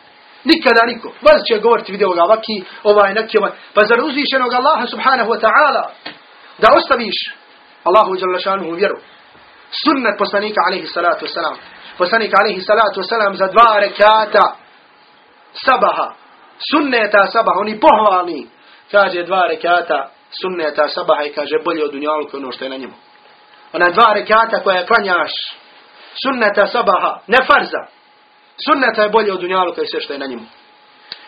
Nikada niko. Vas će govoriti vidio ga vaki, ovaj, neki ovaj. Pa zar uzvišenog Allaha subhanahu wa ta'ala da ostaviš Allahu djelašanu vjeru. Sunnet poslanika alaihi salatu wasalam. Poslanika alaihi salatu wasalam za dva rekata sabaha. Sunneta sabaha. Oni pohvalni. Kaže dva rekata sunneta sabaha i kaže bolje od dunjalu ono što je na njemu. Ona dva rekata koja klanjaš sunneta sabaha, ne farza. Sunneta je bolje od dunjalu koji sve što je na njemu.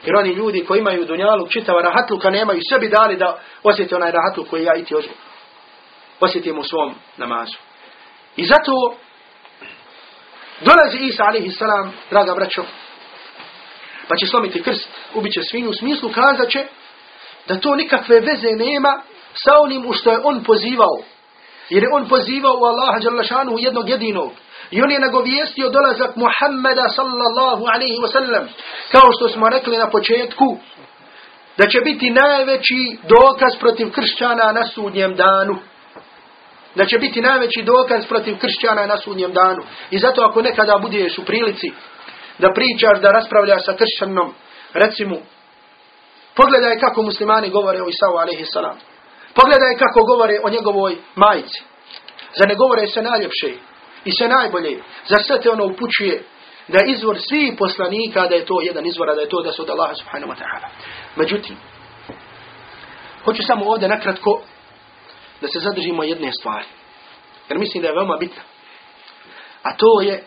Jer oni ljudi koji imaju dunjalu čitava rahatluka nemaju sebi dali da osjeti onaj rahatluk koji ja i ti osjetim u svom namazu. I zato dolazi Isa alaihi salam, draga braćo, pa će slomiti krst, ubit će svinu, u smislu kazat će da to nikakve veze nema sa onim u što je on pozivao. Jer je on pozivao u Allaha Đalašanu jednog jedinog. I on je nagovijestio dolazak Muhammeda sallallahu alaihi wasallam. Kao što smo rekli na početku, da će biti najveći dokaz protiv kršćana na sudnjem danu. Da će biti najveći dokaz protiv kršćana na sudnjem danu. I zato ako nekada budeš u prilici da pričaš, da raspravljaš sa kršćanom, reci mu, pogledaj kako muslimani govore o Isau alaihi. Pogledaj kako govore o njegovoj majici. Za ne govore se najljepše i sve najbolje. Za sve te ono upućuje da je izvor svih poslanika, da je to jedan izvor, da je to da su od Allaha subhanahu wa ta'ala. Međutim, hoću samo ovdje nakratko da se zadržimo jedne stvari. Jer mislim da je veoma bitna. A to je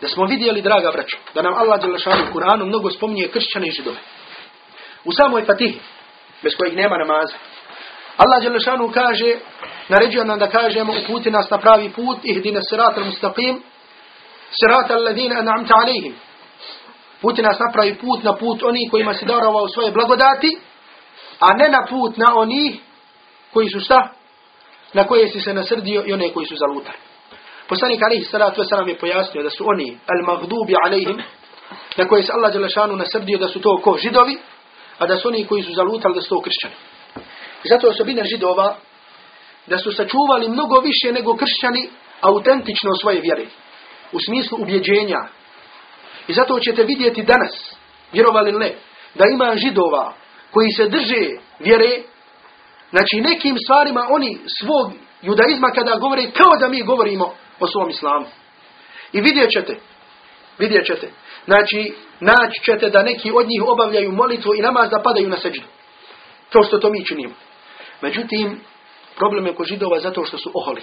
da smo vidjeli, draga braćo, da nam Allah Đelešanu u Kur'anu mnogo spominje kršćane i židove. U samoj fatihi, bez kojih nema namaza. Allah Đelešanu kaže, naređuje nam da kažemo, uputi nas na pravi put, ihdina sirat al-mustaqim, sirat al-ladina an'amta alaihim. Puti nas na pravi put, na put oni kojima si darovao svoje blagodati, a ne na put na oni koji su šta? Na koje si se nasrdio i one koji su zalutali. Poslanik alaihi salatu wasalam je pojasnio da su oni al-maghdubi alaihim, na koje se Allah Đelešanu nasrdio da su to ko židovi, a da su oni koji su zalutali da su to kršćani. I zato osobina židova da su sačuvali mnogo više nego kršćani autentično svoje vjere. U smislu ubjeđenja. I zato ćete vidjeti danas, vjerovali ne, da ima židova koji se drže vjere, znači nekim stvarima oni svog judaizma kada govore kao da mi govorimo o svom islamu. I vidjet ćete, vidjet ćete, znači naći ćete da neki od njih obavljaju molitvu i namaz da padaju na seđu. Kao što to mi činimo. Međutim, problem je kod židova zato što su oholi.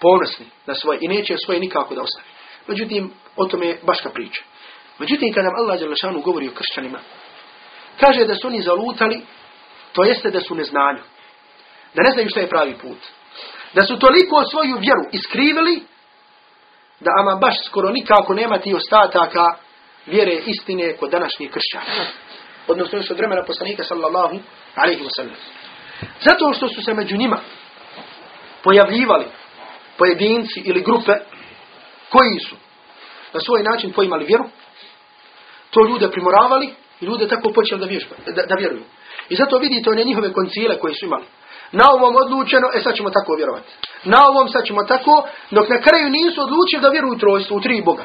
Ponosni na svoje i neće svoje nikako da ostavi. Međutim, o tome je baška priča. Međutim, kada nam Allah Đelešanu govori o kršćanima, kaže da su oni zalutali, to jeste da su neznanju. Da ne znaju šta je pravi put. Da su toliko svoju vjeru iskrivili, da ama baš skoro nikako nema ti ostataka vjere istine kod današnjih kršćana. Odnosno još od vremena poslanika sallallahu alaihi wa. Zato što su se među njima pojavljivali pojedinci ili grupe koji su na svoj način poimali vjeru, to ljude primoravali i ljude tako počeli da, vježba, da, da vjeruju. I zato vidite one njihove koncile koje su imali. Na ovom odlučeno, e sad ćemo tako vjerovati. Na ovom sad ćemo tako, dok na kraju nisu odlučili da vjeruju trojstvu, u tri Boga.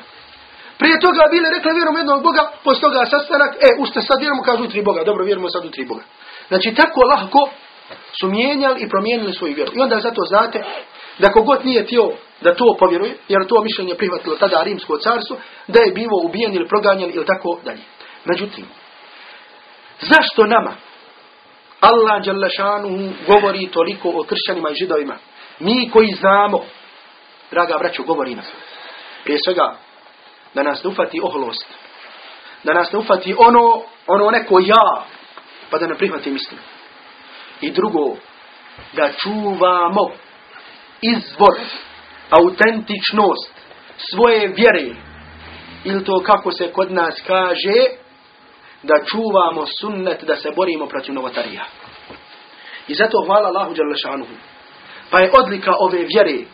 Prije toga bili rekli vjerujem jednog Boga, poslije toga sastanak, e, ušte sad vjerujemo, kažu tri Boga. Dobro, vjerujemo sad u tri Boga. Znači, tako lahko su mijenjali i promijenili svoju vjeru. I onda zato znate da kogod nije tio da to povjeruje, jer to mišljenje prihvatilo tada rimsko carstvo, da je bivo ubijen ili proganjan ili tako dalje. Međutim, zašto nama Allah Đalešanu govori toliko o kršćanima i židovima? Mi koji znamo, draga braću, govori nas. Prije svega, da nas ne ufati oholost. Da nas ne ufati ono, ono neko ja, pa da ne prihvatim istinu. I drugo, da čuvamo izvor, autentičnost svoje vjere. Ili to kako se kod nas kaže, da čuvamo sunnet, da se borimo protiv novotarija. I zato hvala Allahu Đalešanuhu. Pa je odlika ove vjere,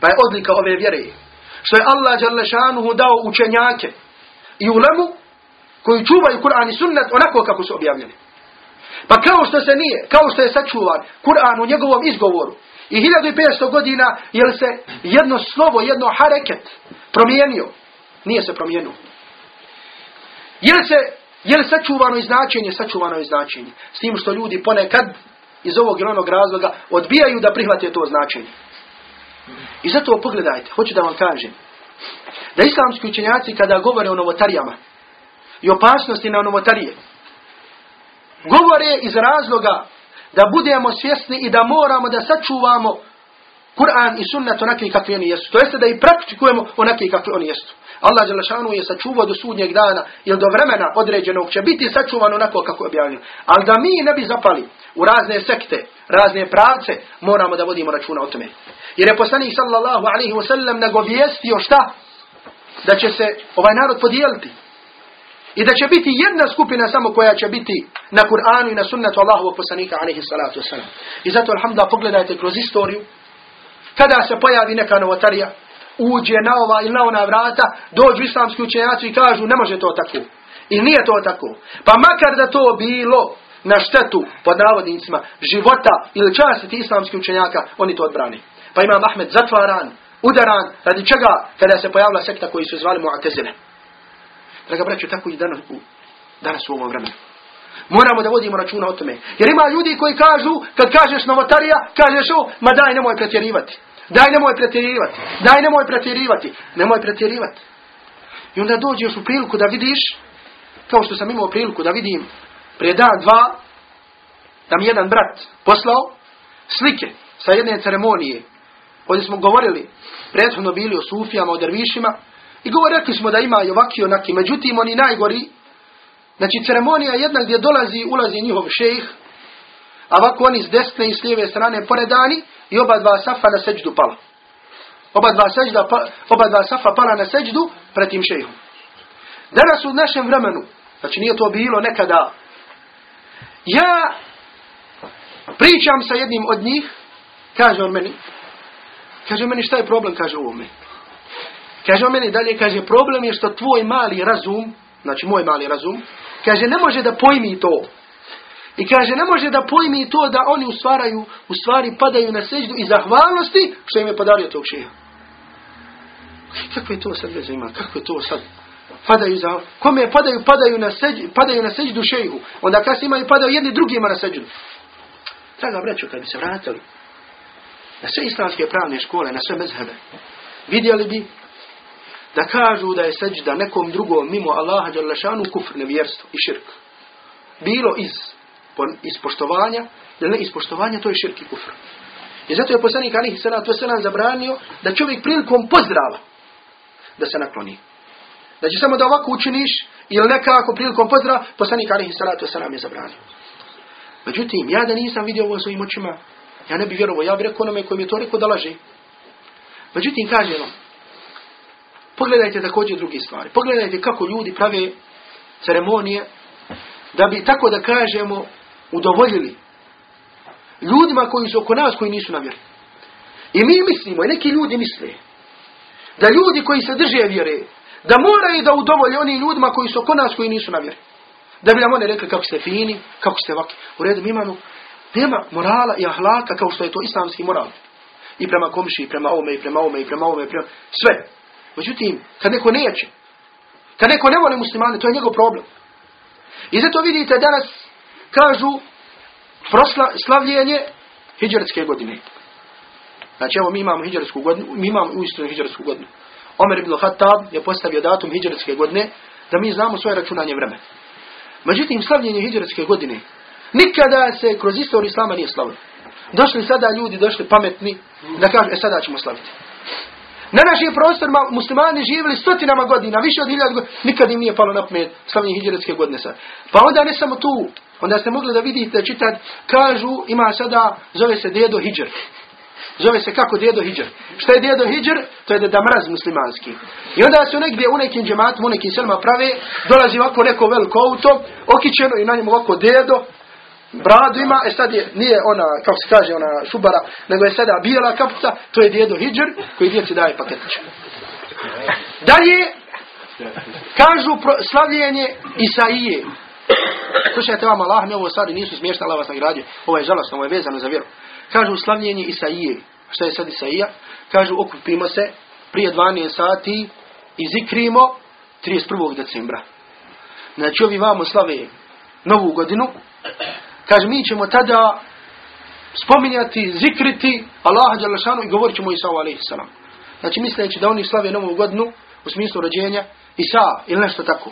pa je odlika ove vjere, što je Allah Đalešanuhu dao učenjake i ulemu koji čuvaju Kur'an i sunnet onako kako su objavljeni. Pa kao što se nije, kao što je sačuvan Kur'an u njegovom izgovoru i 1500 godina, jel se jedno slovo, jedno hareket promijenio? Nije se promijenio. Je li, se, je li sačuvano i značenje? Sačuvano i značenje. S tim što ljudi ponekad iz ovog ili onog razloga odbijaju da prihvate to značenje. I zato pogledajte, hoću da vam kažem, da islamski učenjaci kada govore o novotarijama i opasnosti na novotarije, govore iz razloga da budemo svjesni i da moramo da sačuvamo Kur'an i sunnet onakvi kakvi oni jesu. To jeste da i praktikujemo onakvi kakvi oni jesu. Allah Đelešanu je sačuvao do sudnjeg dana ili do vremena određenog će biti sačuvan onako kako je objavljeno. Ali da mi ne bi zapali u razne sekte, razne pravce, moramo da vodimo računa o tome. Jer je poslanik sallallahu alaihi wa sallam nagovijestio šta? Da će se ovaj narod podijeliti. I da će biti jedna skupina samo koja će biti na Kur'anu i na sunnetu Allahovog poslanika alaihi salatu wasalam. I zato, alhamdulillah, pogledajte kroz istoriju, kada se pojavi neka novotarija, uđe na ova ili na ona vrata, dođu islamski učenjaci i kažu ne može to tako. I nije to tako. Pa makar da to bilo na štetu, pod navodnicima, života ili časti islamskih učenjaka, oni to odbrani. Pa imam Ahmed zatvaran, udaran, radi čega kada se pojavila sekta koji su zvali Mu'tazile. Draga braću, tako i danas u, danas u ovom vremenu. Moramo da vodimo računa o tome. Jer ima ljudi koji kažu, kad kažeš novotarija, kažeš o, ma daj nemoj pretjerivati. Daj nemoj pretjerivati. Daj nemoj pretjerivati. Nemoj pretjerivati. I onda dođeš u priliku da vidiš, kao što sam imao priliku da vidim prije dan, dva, da mi jedan brat poslao slike sa jedne ceremonije. Ovdje smo govorili, prethodno bili o sufijama, o dervišima, i govor, rekli smo da ima i ovaki onaki, međutim oni najgori, znači ceremonija jedna gdje dolazi, ulazi njihov šejh, a ovako oni s desne i s lijeve strane poredani i oba dva safa na seđdu pala. Oba dva, seđda, pa, oba dva safa pala na seđdu pred tim šejhom. Danas u našem vremenu, znači nije to bilo nekada, ja pričam sa jednim od njih, kaže on meni, kaže meni šta je problem, kaže ovo meni. Kaže on meni dalje, kaže problem je što tvoj mali razum, znači moj mali razum, kaže ne može da pojmi to. I kaže, ne može da pojmi to da oni usvaraju, u stvari padaju na seđdu i zahvalnosti što im je podario tog šeha. Kako je to sad veze ima? Kako je to sad? Padaju za... Kome padaju? Padaju na, seđ, padaju na seđdu šehu. Onda kasnije imaju padaju jedni drugima na seđdu. Draga breću, kad bi se vratili na sve islamske pravne škole, na sve mezhebe, vidjeli bi da kažu da je seđda nekom drugom mimo Allaha Đalešanu kufr, nevjerstvo i širk. Bilo iz ispoštovanja, ili ne ispoštovanja, to je širki kufr. I zato je poslanik alihi salatu wasalam zabranio da čovjek prilikom pozdrava da se nakloni. Znači samo da ovako učiniš ili nekako prilikom pozdrava, poslanik alihi salatu wasalam je zabranio. Međutim, ja da nisam vidio ovo svojim očima, ja ne bi vjerovao, ja bi rekao onome koji mi je to rekao da laže. Međutim, kaže vam, pogledajte također drugi stvari. Pogledajte kako ljudi prave ceremonije da bi, tako da kažemo, udovoljili ljudima koji su oko nas koji nisu na vjeri. I mi mislimo, i neki ljudi misle, da ljudi koji se drže vjere, da moraju da udovolje oni ljudima koji su oko nas koji nisu na vjeri. Da bi nam oni rekli kako ste fini, kako ste vaki. U redu, mi imamo, nema morala i ahlaka kao što je to islamski moral. I prema komši, i prema ome, i prema ome, i prema ome, i prema... Sve. Međutim, kad neko neće, kad neko ne voli muslimane, to je njegov problem. I zato vidite danas kažu prosla, slavljenje hijđarske godine. Znači evo mi imamo hijđarsku godinu, mi imamo uistinu hijđarsku godinu. Omer ibn Khattab je postavio datum hijđarske godine da mi znamo svoje računanje vremena. Međutim, slavljenje hijđarske godine nikada se kroz istoriju islama nije slavilo. Došli sada ljudi, došli pametni, da kažu, e sada ćemo slaviti. Na našim prostorima muslimani živjeli stotinama godina, više od hiljada godina, nikad im nije palo na pamet slavljenje hijđarske godine sad. Pa onda ne samo tu, onda ste mogli da vidite, čitat, kažu, ima sada, zove se dedo hijđar. Zove se kako dedo hijđar. Šta je dedo hijđar? To je da mraz muslimanski. I onda su negdje u nekim džematima, u nekim selima prave, dolazi ovako neko veliko auto, okićeno i na njemu ovako dedo, bradu ima, e sad je, nije ona, kako se kaže, ona šubara, nego je sada bijela kapuca, to je djedo hijđar, koji djeci daje paketić. Dalje, kažu pro, slavljenje Isaije. Slušajte vam Allah, mi ovo stvari nisu smiješne, Allah vas nagradio. Ovo je žalostno, ovo je vezano za vjeru. Kažu slavljenje Isaije. Šta je sad Isaija? Kažu okupimo se prije 12 sati i zikrimo 31. decembra. Znači ovi vamo slave novu godinu. Kaže mi ćemo tada spominjati, zikriti Allaha Đalešanu i govorit ćemo Isa alaihi salam. Znači misleći da oni slave novu godinu u smislu rođenja Isa ili nešto tako.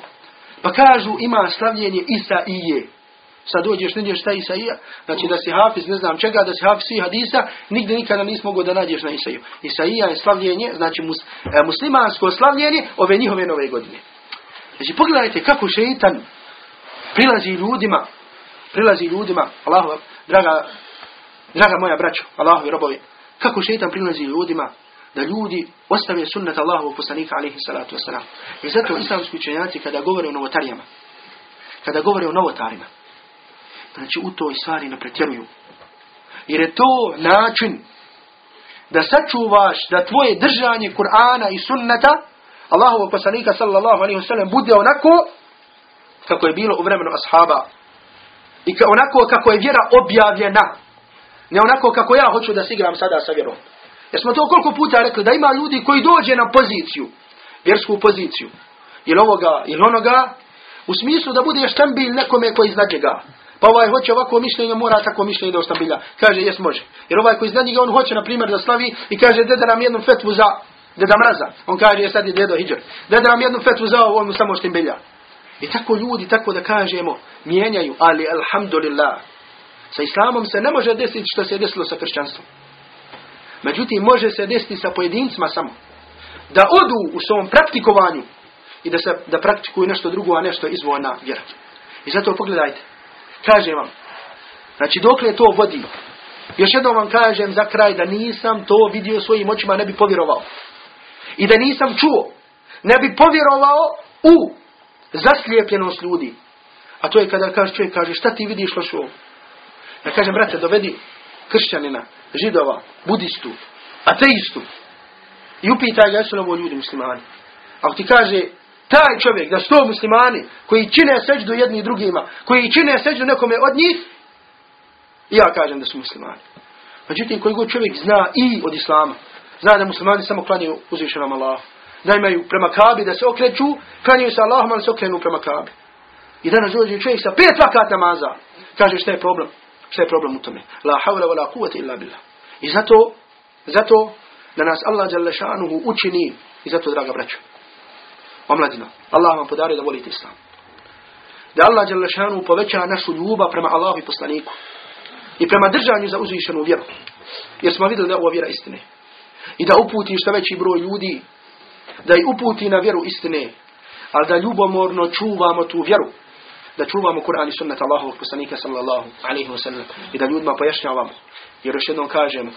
Pa kažu ima slavljenje Isa i je. Sad dođeš, ne šta Isa i Znači da si hafiz, ne znam čega, da si hafiz svih hadisa, nigdje nikada nisi mogao da nađeš na Isaju. Isaija je slavljenje, znači mus, e, muslimansko slavljenje ove njihove nove godine. Znači pogledajte kako šeitan prilazi ljudima, prilazi ljudima, Allahu, draga, draga moja braćo, Allahu i robovi, kako šeitan prilazi ljudima da ljudi ostave sunnet Allahovog poslanika alaihi salatu wasalam. I zato islamski učenjaci kada govore o novotarijama, kada govore o novotarima, znači u toj stvari ne pretjeruju. Jer je to način da sačuvaš da tvoje držanje Kur'ana i sunneta Allahovog poslanika sallallahu alaihi wasallam bude onako kako je bilo u vremenu ashaba. I onako kako je vjera objavljena. Ne onako kako ja hoću da sigram sada sa vjerom. Jer smo to koliko puta rekli da ima ljudi koji dođe na poziciju, vjersku poziciju, ili ovoga, ili onoga, u smislu da bude štambilj nekome koji zna ga. Pa ovaj hoće ovako mišljenje, mora tako mišljenje da oštambilja. Kaže, jes može. Jer ovaj koji zna njega, on hoće, na primjer, da slavi i kaže, deda nam jednu fetvu za deda mraza. On kaže, je sad je dedo hijđar. Deda nam jednu fetvu za ovo, on mu samo štambilja. I tako ljudi, tako da kažemo, mijenjaju, ali alhamdulillah. Sa islamom se ne može desiti što se desilo sa kršćanstvom. Međutim, može se desiti sa pojedincima samo. Da odu u svom praktikovanju i da, se, da praktikuju nešto drugo, a nešto izvojna vjera. I zato pogledajte. Kažem vam. Znači, dokle to vodi? Još jednom vam kažem za kraj da nisam to vidio svojim očima, ne bi povjerovao. I da nisam čuo, ne bi povjerovao u zaslijepljenost ljudi. A to je kada kaže čovjek, kaže, šta ti vidiš lošu? Ja kažem, brate, dovedi kršćanina, židova, budistu, ateistu. I upitaj ga, jesu li ovo ljudi muslimani? Ako ti kaže, taj čovjek, da su to muslimani, koji čine seđu jedni drugima, koji čine seđu nekome od njih, ja kažem da su muslimani. Međutim, koji god čovjek zna i od islama, zna da muslimani samo klanjaju uzvišenom Allahu. Da imaju prema kabi, da se okreću, klanjaju se Allahom, ali se okrenu prema kabi. I danas dođe čovjek sa pet vakat namaza. Kaže šta je problem? Šta je problem u tome? La havla wa la kuvata illa billah. I zato, zato da nas Allah jalla šanuhu učini i zato, draga braćo, omladina, Allah vam podari da volite islam. Da Allah jalla šanuhu poveća našu ljubav prema Allahu i poslaniku i prema držanju za uzvišenu vjeru. Jer smo vidjeli da je ovo vjera istine. I da uputi što veći broj ljudi, da ih uputi na vjeru istine, ali da ljubomorno čuvamo tu vjeru da čuvamo Kur'an i sunnet Allahovog poslanika sallallahu alaihi wa sallam i da ljudima pojašnjavamo. Jer još jednom kažemo,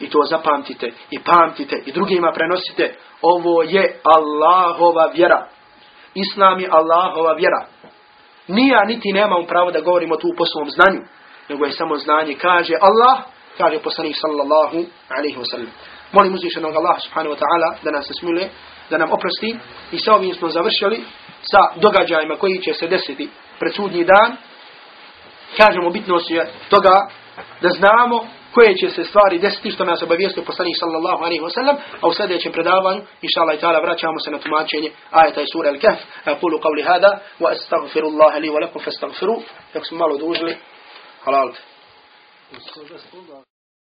i to zapamtite, i pamtite, i drugima prenosite, ovo je Allahova vjera. Islam je Allahova vjera. Nija niti nemam pravo da govorimo tu po svom znanju, nego je samo znanje. Kaže Allah, kaže poslanik sallallahu alaihi wa sallam. Molim uzvišenog Allah subhanahu wa ta'ala da nas se da nam oprosti i sa ovim smo završili sa događajima koji će se desiti pred sudnji dan, kažemo bitnost je toga da znamo koje će se stvari desiti što nas obavijestio poslanik sallallahu alaihi wa sallam, a u sljedećem predavanju, inša Allah i ta'ala, vraćamo se na tumačenje ajeta i sura Al-Kahf, a kulu qavli hada, wa astaghfirullaha li wa lakum fastaghfiru, jak smo malo dužili, halal.